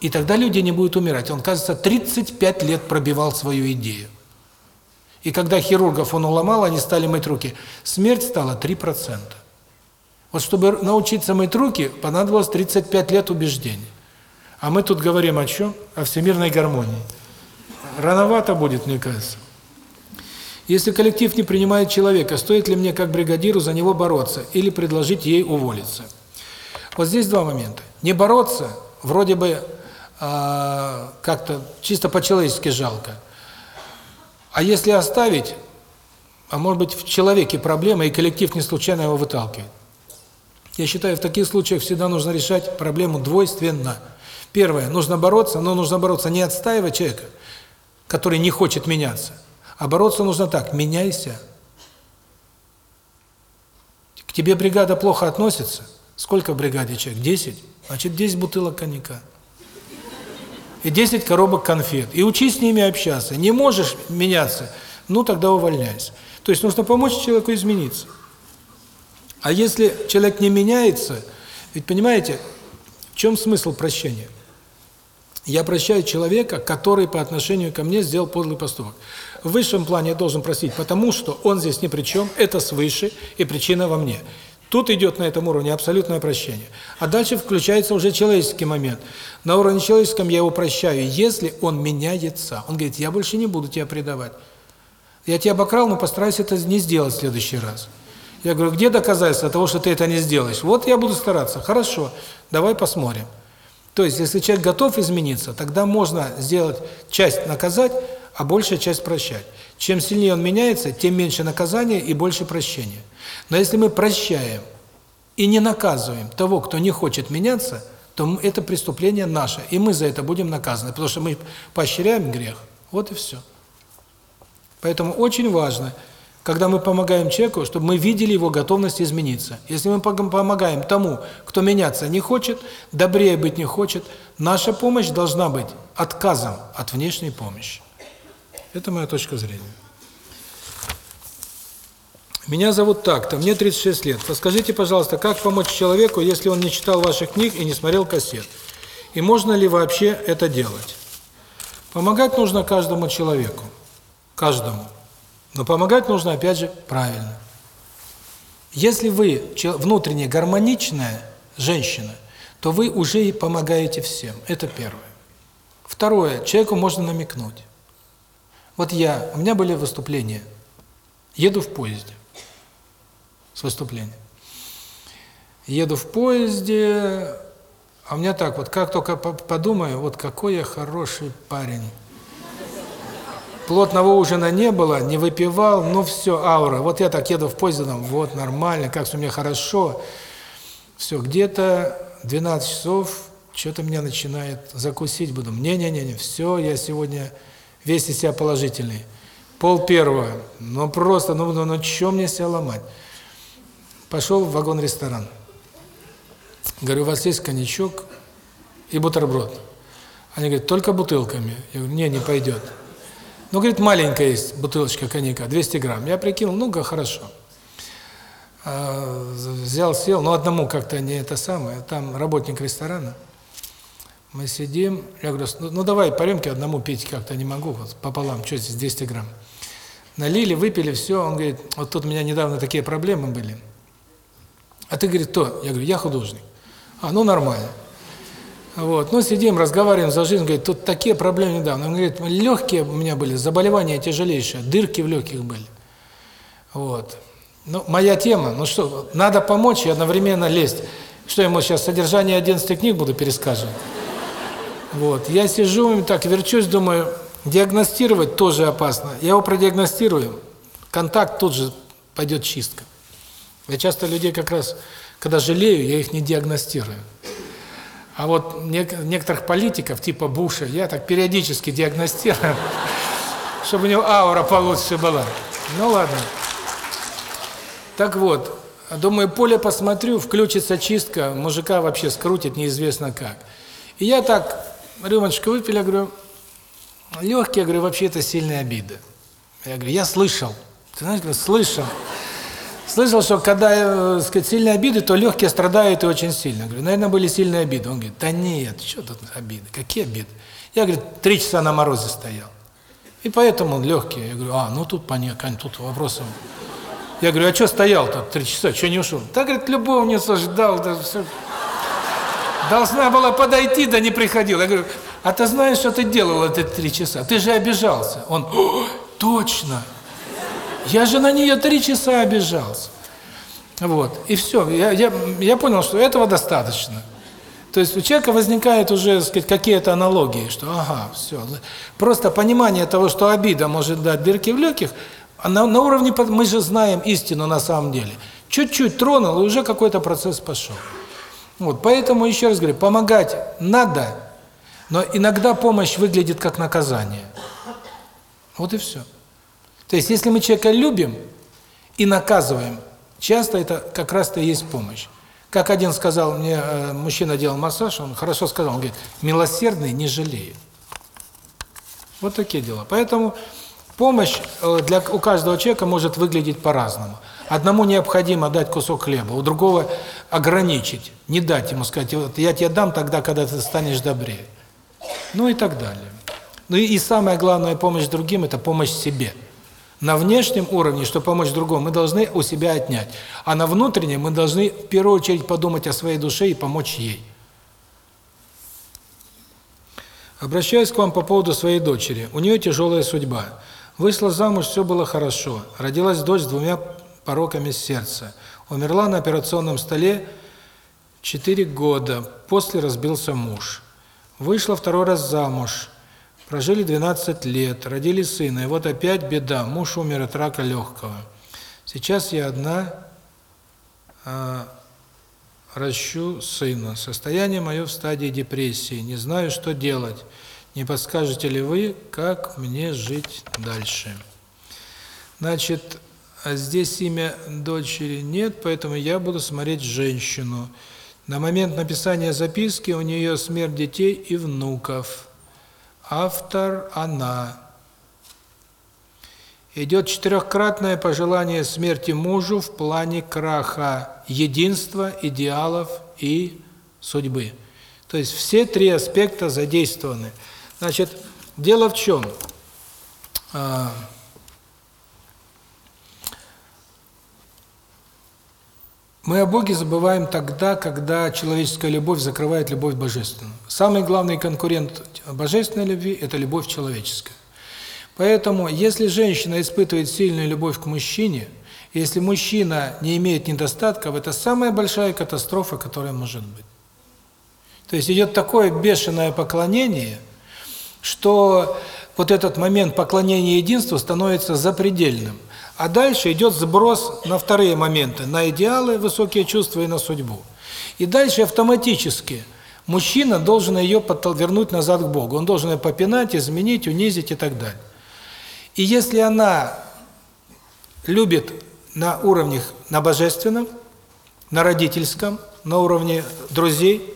И тогда люди не будут умирать. Он, кажется, 35 лет пробивал свою идею. И когда хирургов он уломал, они стали мыть руки. Смерть стала 3%. Вот чтобы научиться мыть руки, понадобилось 35 лет убеждений. А мы тут говорим о чем? О всемирной гармонии. Рановато будет, мне кажется. Если коллектив не принимает человека, стоит ли мне как бригадиру за него бороться или предложить ей уволиться? Вот здесь два момента. Не бороться, вроде бы э, как-то чисто по-человечески жалко. А если оставить, а может быть в человеке проблема, и коллектив не случайно его выталкивает. Я считаю, в таких случаях всегда нужно решать проблему двойственно. Первое, нужно бороться, но нужно бороться не отстаивать человека, который не хочет меняться. А бороться нужно так: меняйся. К тебе бригада плохо относится. Сколько в бригаде человек? 10. Значит, 10 бутылок коньяка. И 10 коробок конфет. И учись с ними общаться. Не можешь меняться, ну тогда увольняйся. То есть нужно помочь человеку измениться. А если человек не меняется, ведь понимаете, в чем смысл прощения? Я прощаю человека, который по отношению ко мне сделал подлый поступок. В высшем плане я должен простить, потому что он здесь ни при чем, это свыше, и причина во мне. Тут идет на этом уровне абсолютное прощение. А дальше включается уже человеческий момент. На уровне человеческом я его прощаю, если он меняется. Он говорит, я больше не буду тебя предавать. Я тебя обокрал, но постараюсь это не сделать в следующий раз. Я говорю, где доказательства того, что ты это не сделаешь? Вот я буду стараться. Хорошо, давай посмотрим. То есть, если человек готов измениться, тогда можно сделать часть наказать, а большая часть прощать. Чем сильнее он меняется, тем меньше наказания и больше прощения. Но если мы прощаем, и не наказываем того, кто не хочет меняться, то это преступление наше, и мы за это будем наказаны, потому что мы поощряем грех. Вот и все. Поэтому очень важно, когда мы помогаем человеку, чтобы мы видели его готовность измениться. Если мы пом- помогаем тому, кто меняться не хочет, добрее быть не хочет, наша помощь должна быть отказом от внешней помощи. Это моя точка зрения. Меня зовут так-то, мне 36 лет. Подскажите, пожалуйста, как помочь человеку, если он не читал ваших книг и не смотрел кассет? И можно ли вообще это делать? Помогать нужно каждому человеку. Каждому. Но помогать нужно, опять же, правильно. Если вы внутренне гармоничная женщина, то вы уже и помогаете всем. Это первое. Второе. Человеку можно намекнуть. Вот я, у меня были выступления. Еду в поезде с выступлением. Еду в поезде, а у меня так вот, как только по- подумаю, вот какой я хороший парень. Плотного ужина не было, не выпивал, ну все, аура. Вот я так еду в поезде, там, вот, нормально, как у меня хорошо. Все, где-то 12 часов, что-то меня начинает закусить, буду, не-не-не, все, я сегодня весь из себя положительный. Пол первого, ну просто, ну, ну, ну что мне себя ломать? Пошел в вагон-ресторан. Говорю, у вас есть коньячок и бутерброд? Они говорят, только бутылками. Я говорю, не, не пойдет. Ну, говорит, маленькая есть бутылочка коньяка, 200 грамм. Я прикинул, ну-ка, хорошо. А, взял, сел, но одному как-то не это самое, там работник ресторана. Мы сидим, я говорю, ну, ну давай по рюмке одному пить как-то не могу, вот пополам, что здесь 200 грамм. Налили, выпили, все, он говорит, вот тут у меня недавно такие проблемы были. А ты, говорит, кто? Я говорю, я художник. А, ну нормально. Вот, ну сидим, разговариваем за жизнь, говорит, тут такие проблемы недавно. Он говорит, легкие у меня были, заболевания тяжелейшие, дырки в легких были. Вот. Ну, моя тема, ну что, надо помочь и одновременно лезть. Что, ему сейчас содержание 11 книг буду пересказывать? Вот, я сижу так верчусь, думаю, диагностировать тоже опасно. Я его продиагностирую, контакт тут же пойдет чистка. Я часто людей как раз, когда жалею, я их не диагностирую. А вот нек некоторых политиков, типа Буша, я так периодически диагностирую, (laughs) чтобы у него аура получше была. Ну ладно. Так вот, думаю, поле посмотрю, включится чистка, мужика вообще скрутит неизвестно как. И я так, рюмочку выпили, я говорю, легкие, я говорю, вообще это сильная обида. Я говорю, я слышал. Ты знаешь, говорю, слышал. Слышал, что когда, э, сказать, сильные обиды, то легкие страдают и очень сильно. Я говорю, наверное, были сильные обиды. Он говорит, да нет, что тут обиды, какие обиды? Я, говорит, три часа на морозе стоял. И поэтому легкие. Я говорю, а, ну тут понятно, тут вопросов. Я говорю, а что стоял тут три часа, что не ушел? Да, говорит, любовницу ждал, да все. Должна была подойти, да не приходила. Я говорю, а ты знаешь, что ты делал эти три часа? Ты же обижался. Он, «О, точно. Я же на нее три часа обижался. Вот. И все. Я, я, я понял, что этого достаточно. То есть у человека возникают уже, какие-то аналогии, что ага, все. Просто понимание того, что обида может дать дырки в легких, на, на уровне, мы же знаем истину на самом деле. Чуть-чуть тронул, и уже какой-то процесс пошел. Вот, поэтому, еще раз говорю, помогать надо, но иногда помощь выглядит как наказание. Вот и все. То есть, если мы человека любим и наказываем, часто это как раз-то и есть помощь. Как один сказал, мне э, мужчина делал массаж, он хорошо сказал, он говорит, милосердный не жалеет. Вот такие дела. Поэтому помощь э, для у каждого человека может выглядеть по-разному. Одному необходимо дать кусок хлеба, у другого ограничить, не дать ему сказать, вот я тебе дам тогда, когда ты станешь добрее. Ну и так далее. Ну и, и самая главная помощь другим – это помощь себе. На внешнем уровне, чтобы помочь другому, мы должны у себя отнять. А на внутреннем мы должны в первую очередь подумать о своей душе и помочь ей. Обращаюсь к вам по поводу своей дочери. У нее тяжелая судьба. Вышла замуж, все было хорошо. Родилась дочь с двумя пороками сердца. Умерла на операционном столе 4 года. После разбился муж. Вышла второй раз замуж. Прожили 12 лет, родили сына, и вот опять беда, муж умер от рака легкого. Сейчас я одна, а, ращу сына. Состояние мое в стадии депрессии. Не знаю, что делать. Не подскажете ли вы, как мне жить дальше? Значит, а здесь имя дочери нет, поэтому я буду смотреть женщину. На момент написания записки у нее смерть детей и внуков. Автор – она. Идет четырехкратное пожелание смерти мужу в плане краха, единства, идеалов и судьбы. То есть все три аспекта задействованы. Значит, дело в чем? Мы о Боге забываем тогда, когда человеческая любовь закрывает любовь божественную. Самый главный конкурент божественной любви – это любовь человеческая. Поэтому, если женщина испытывает сильную любовь к мужчине, если мужчина не имеет недостатков, это самая большая катастрофа, которая может быть. То есть идет такое бешеное поклонение, что вот этот момент поклонения единству становится запредельным. А дальше идет сброс на вторые моменты, на идеалы, высокие чувства и на судьбу. И дальше автоматически мужчина должен ее вернуть назад к Богу. Он должен ее попинать, изменить, унизить и так далее. И если она любит на уровнях, на божественном, на родительском, на уровне друзей,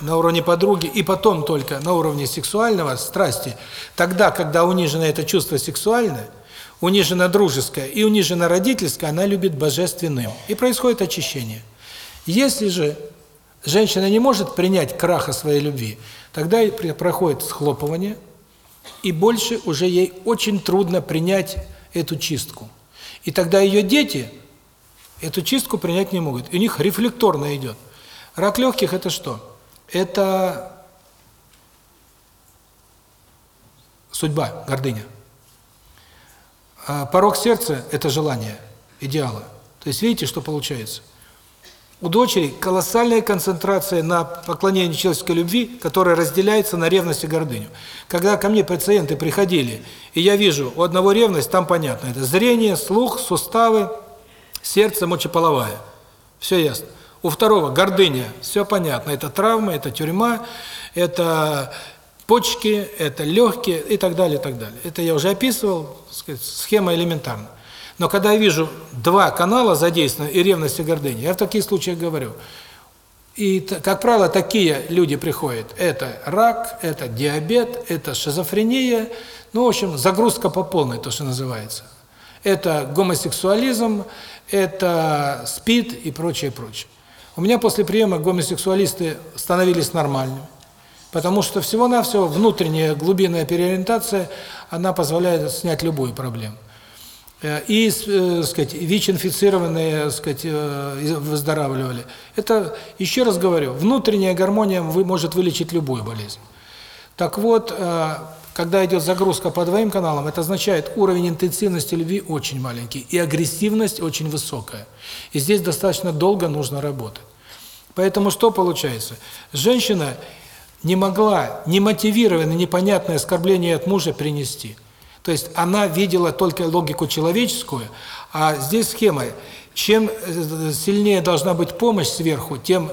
на уровне подруги, и потом только на уровне сексуального, страсти, тогда, когда унижено это чувство сексуальное – унижена дружеская и унижена родительская, она любит божественным. И происходит очищение. Если же женщина не может принять краха своей любви, тогда проходит схлопывание, и больше уже ей очень трудно принять эту чистку. И тогда ее дети эту чистку принять не могут. И у них рефлекторно идет. Рак легких – это что? Это судьба, гордыня. А порог сердца – это желание, идеала. То есть видите, что получается? У дочери колоссальная концентрация на поклонении человеческой любви, которая разделяется на ревность и гордыню. Когда ко мне пациенты приходили, и я вижу, у одного ревность, там понятно, это зрение, слух, суставы, сердце, мочеполовая. Все ясно. У второго гордыня, все понятно, это травма, это тюрьма, это почки, это легкие и так далее, и так далее. Это я уже описывал, сказать, схема элементарна. Но когда я вижу два канала задействованы, и ревность, и гордыня, я в таких случаях говорю. И, как правило, такие люди приходят. Это рак, это диабет, это шизофрения, ну, в общем, загрузка по полной, то, что называется. Это гомосексуализм, это СПИД и прочее, прочее. У меня после приема гомосексуалисты становились нормальными. Потому что всего-навсего внутренняя глубинная переориентация, она позволяет снять любую проблему. Э, и, э, сказать, ВИЧ-инфицированные, сказать, э, выздоравливали. Это, еще раз говорю, внутренняя гармония может вылечить любую болезнь. Так вот, когда идет загрузка по двоим каналам, это означает, уровень интенсивности любви очень маленький, и агрессивность очень высокая. И здесь достаточно долго нужно работать. Поэтому что получается? Женщина не могла немотивированное, непонятное оскорбление от мужа принести. То есть она видела только логику человеческую, а здесь схема. Чем э, сильнее должна быть помощь сверху, тем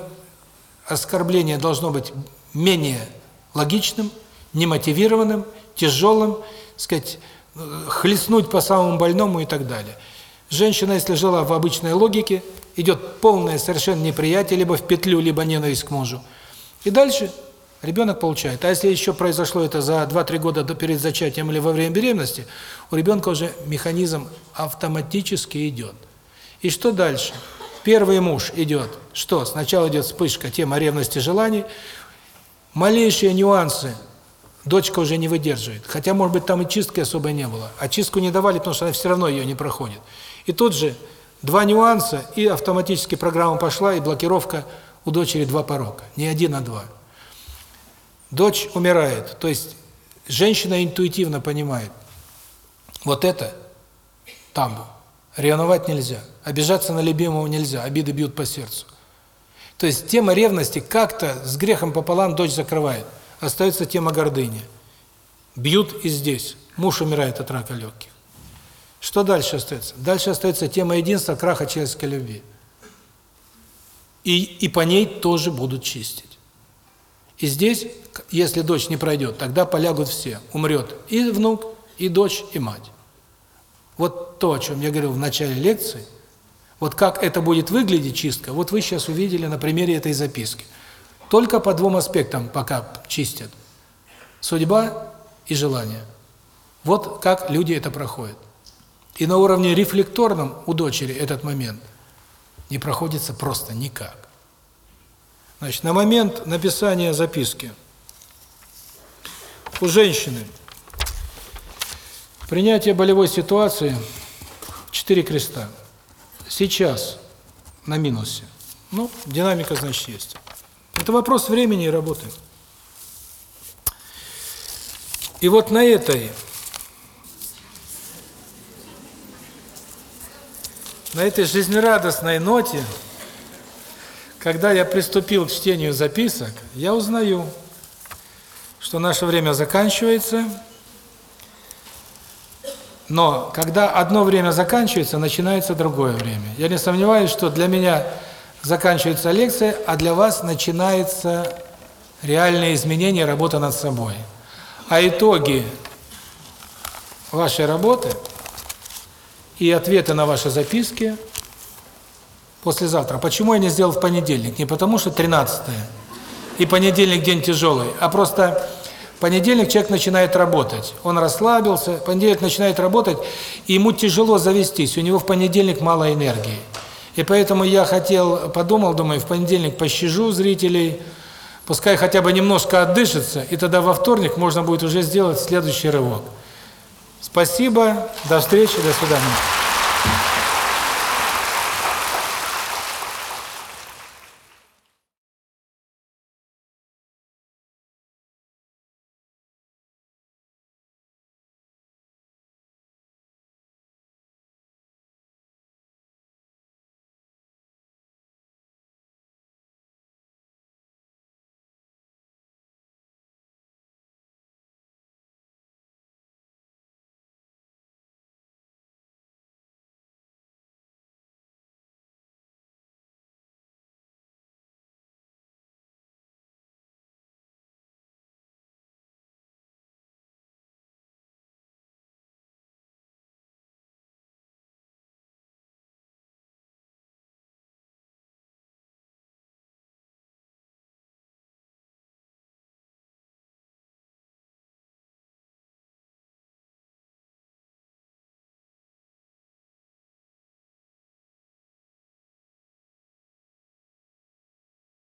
оскорбление должно быть менее логичным, немотивированным, тяжелым, сказать, э, хлестнуть по самому больному и так далее. Женщина, если жила в обычной логике, идет полное совершенно неприятие, либо в петлю, либо ненависть к мужу. И дальше Ребенок получает. А если еще произошло это за 2-3 года до перед зачатием или во время беременности, у ребенка уже механизм автоматически идет. И что дальше? Первый муж идет. Что? Сначала идет вспышка, тема ревности, желаний. Малейшие нюансы дочка уже не выдерживает. Хотя, может быть, там и чистки особой не было. А чистку не давали, потому что она все равно ее не проходит. И тут же два нюанса, и автоматически программа пошла, и блокировка у дочери два порока. Не один, а два. Дочь умирает, то есть женщина интуитивно понимает, вот это тамбу, ревновать нельзя, обижаться на любимого нельзя, обиды бьют по сердцу. То есть тема ревности как-то с грехом пополам дочь закрывает, остается тема гордыни. Бьют и здесь, муж умирает от рака легких. Что дальше остается? Дальше остается тема единства, краха человеческой любви. И, и по ней тоже будут чистить. И здесь, если дочь не пройдет, тогда полягут все. Умрет и внук, и дочь, и мать. Вот то, о чем я говорил в начале лекции, вот как это будет выглядеть чистка, вот вы сейчас увидели на примере этой записки. Только по двум аспектам пока чистят. Судьба и желание. Вот как люди это проходят. И на уровне рефлекторном у дочери этот момент не проходится просто никак. Значит, на момент написания записки у женщины принятие болевой ситуации четыре креста. Сейчас на минусе. Ну, динамика, значит, есть. Это вопрос времени и работы. И вот на этой на этой жизнерадостной ноте, когда я приступил к чтению записок, я узнаю, что наше время заканчивается, но когда одно время заканчивается, начинается другое время. Я не сомневаюсь, что для меня заканчивается лекция, а для вас начинается реальное изменение, работа над собой. А итоги вашей работы и ответы на ваши записки послезавтра. Почему я не сделал в понедельник? Не потому что 13 и понедельник день тяжелый, а просто понедельник человек начинает работать. Он расслабился, понедельник начинает работать, и ему тяжело завестись, у него в понедельник мало энергии. И поэтому я хотел, подумал, думаю, в понедельник пощажу зрителей, пускай хотя бы немножко отдышится, и тогда во вторник можно будет уже сделать следующий рывок. Спасибо, до встречи, до свидания.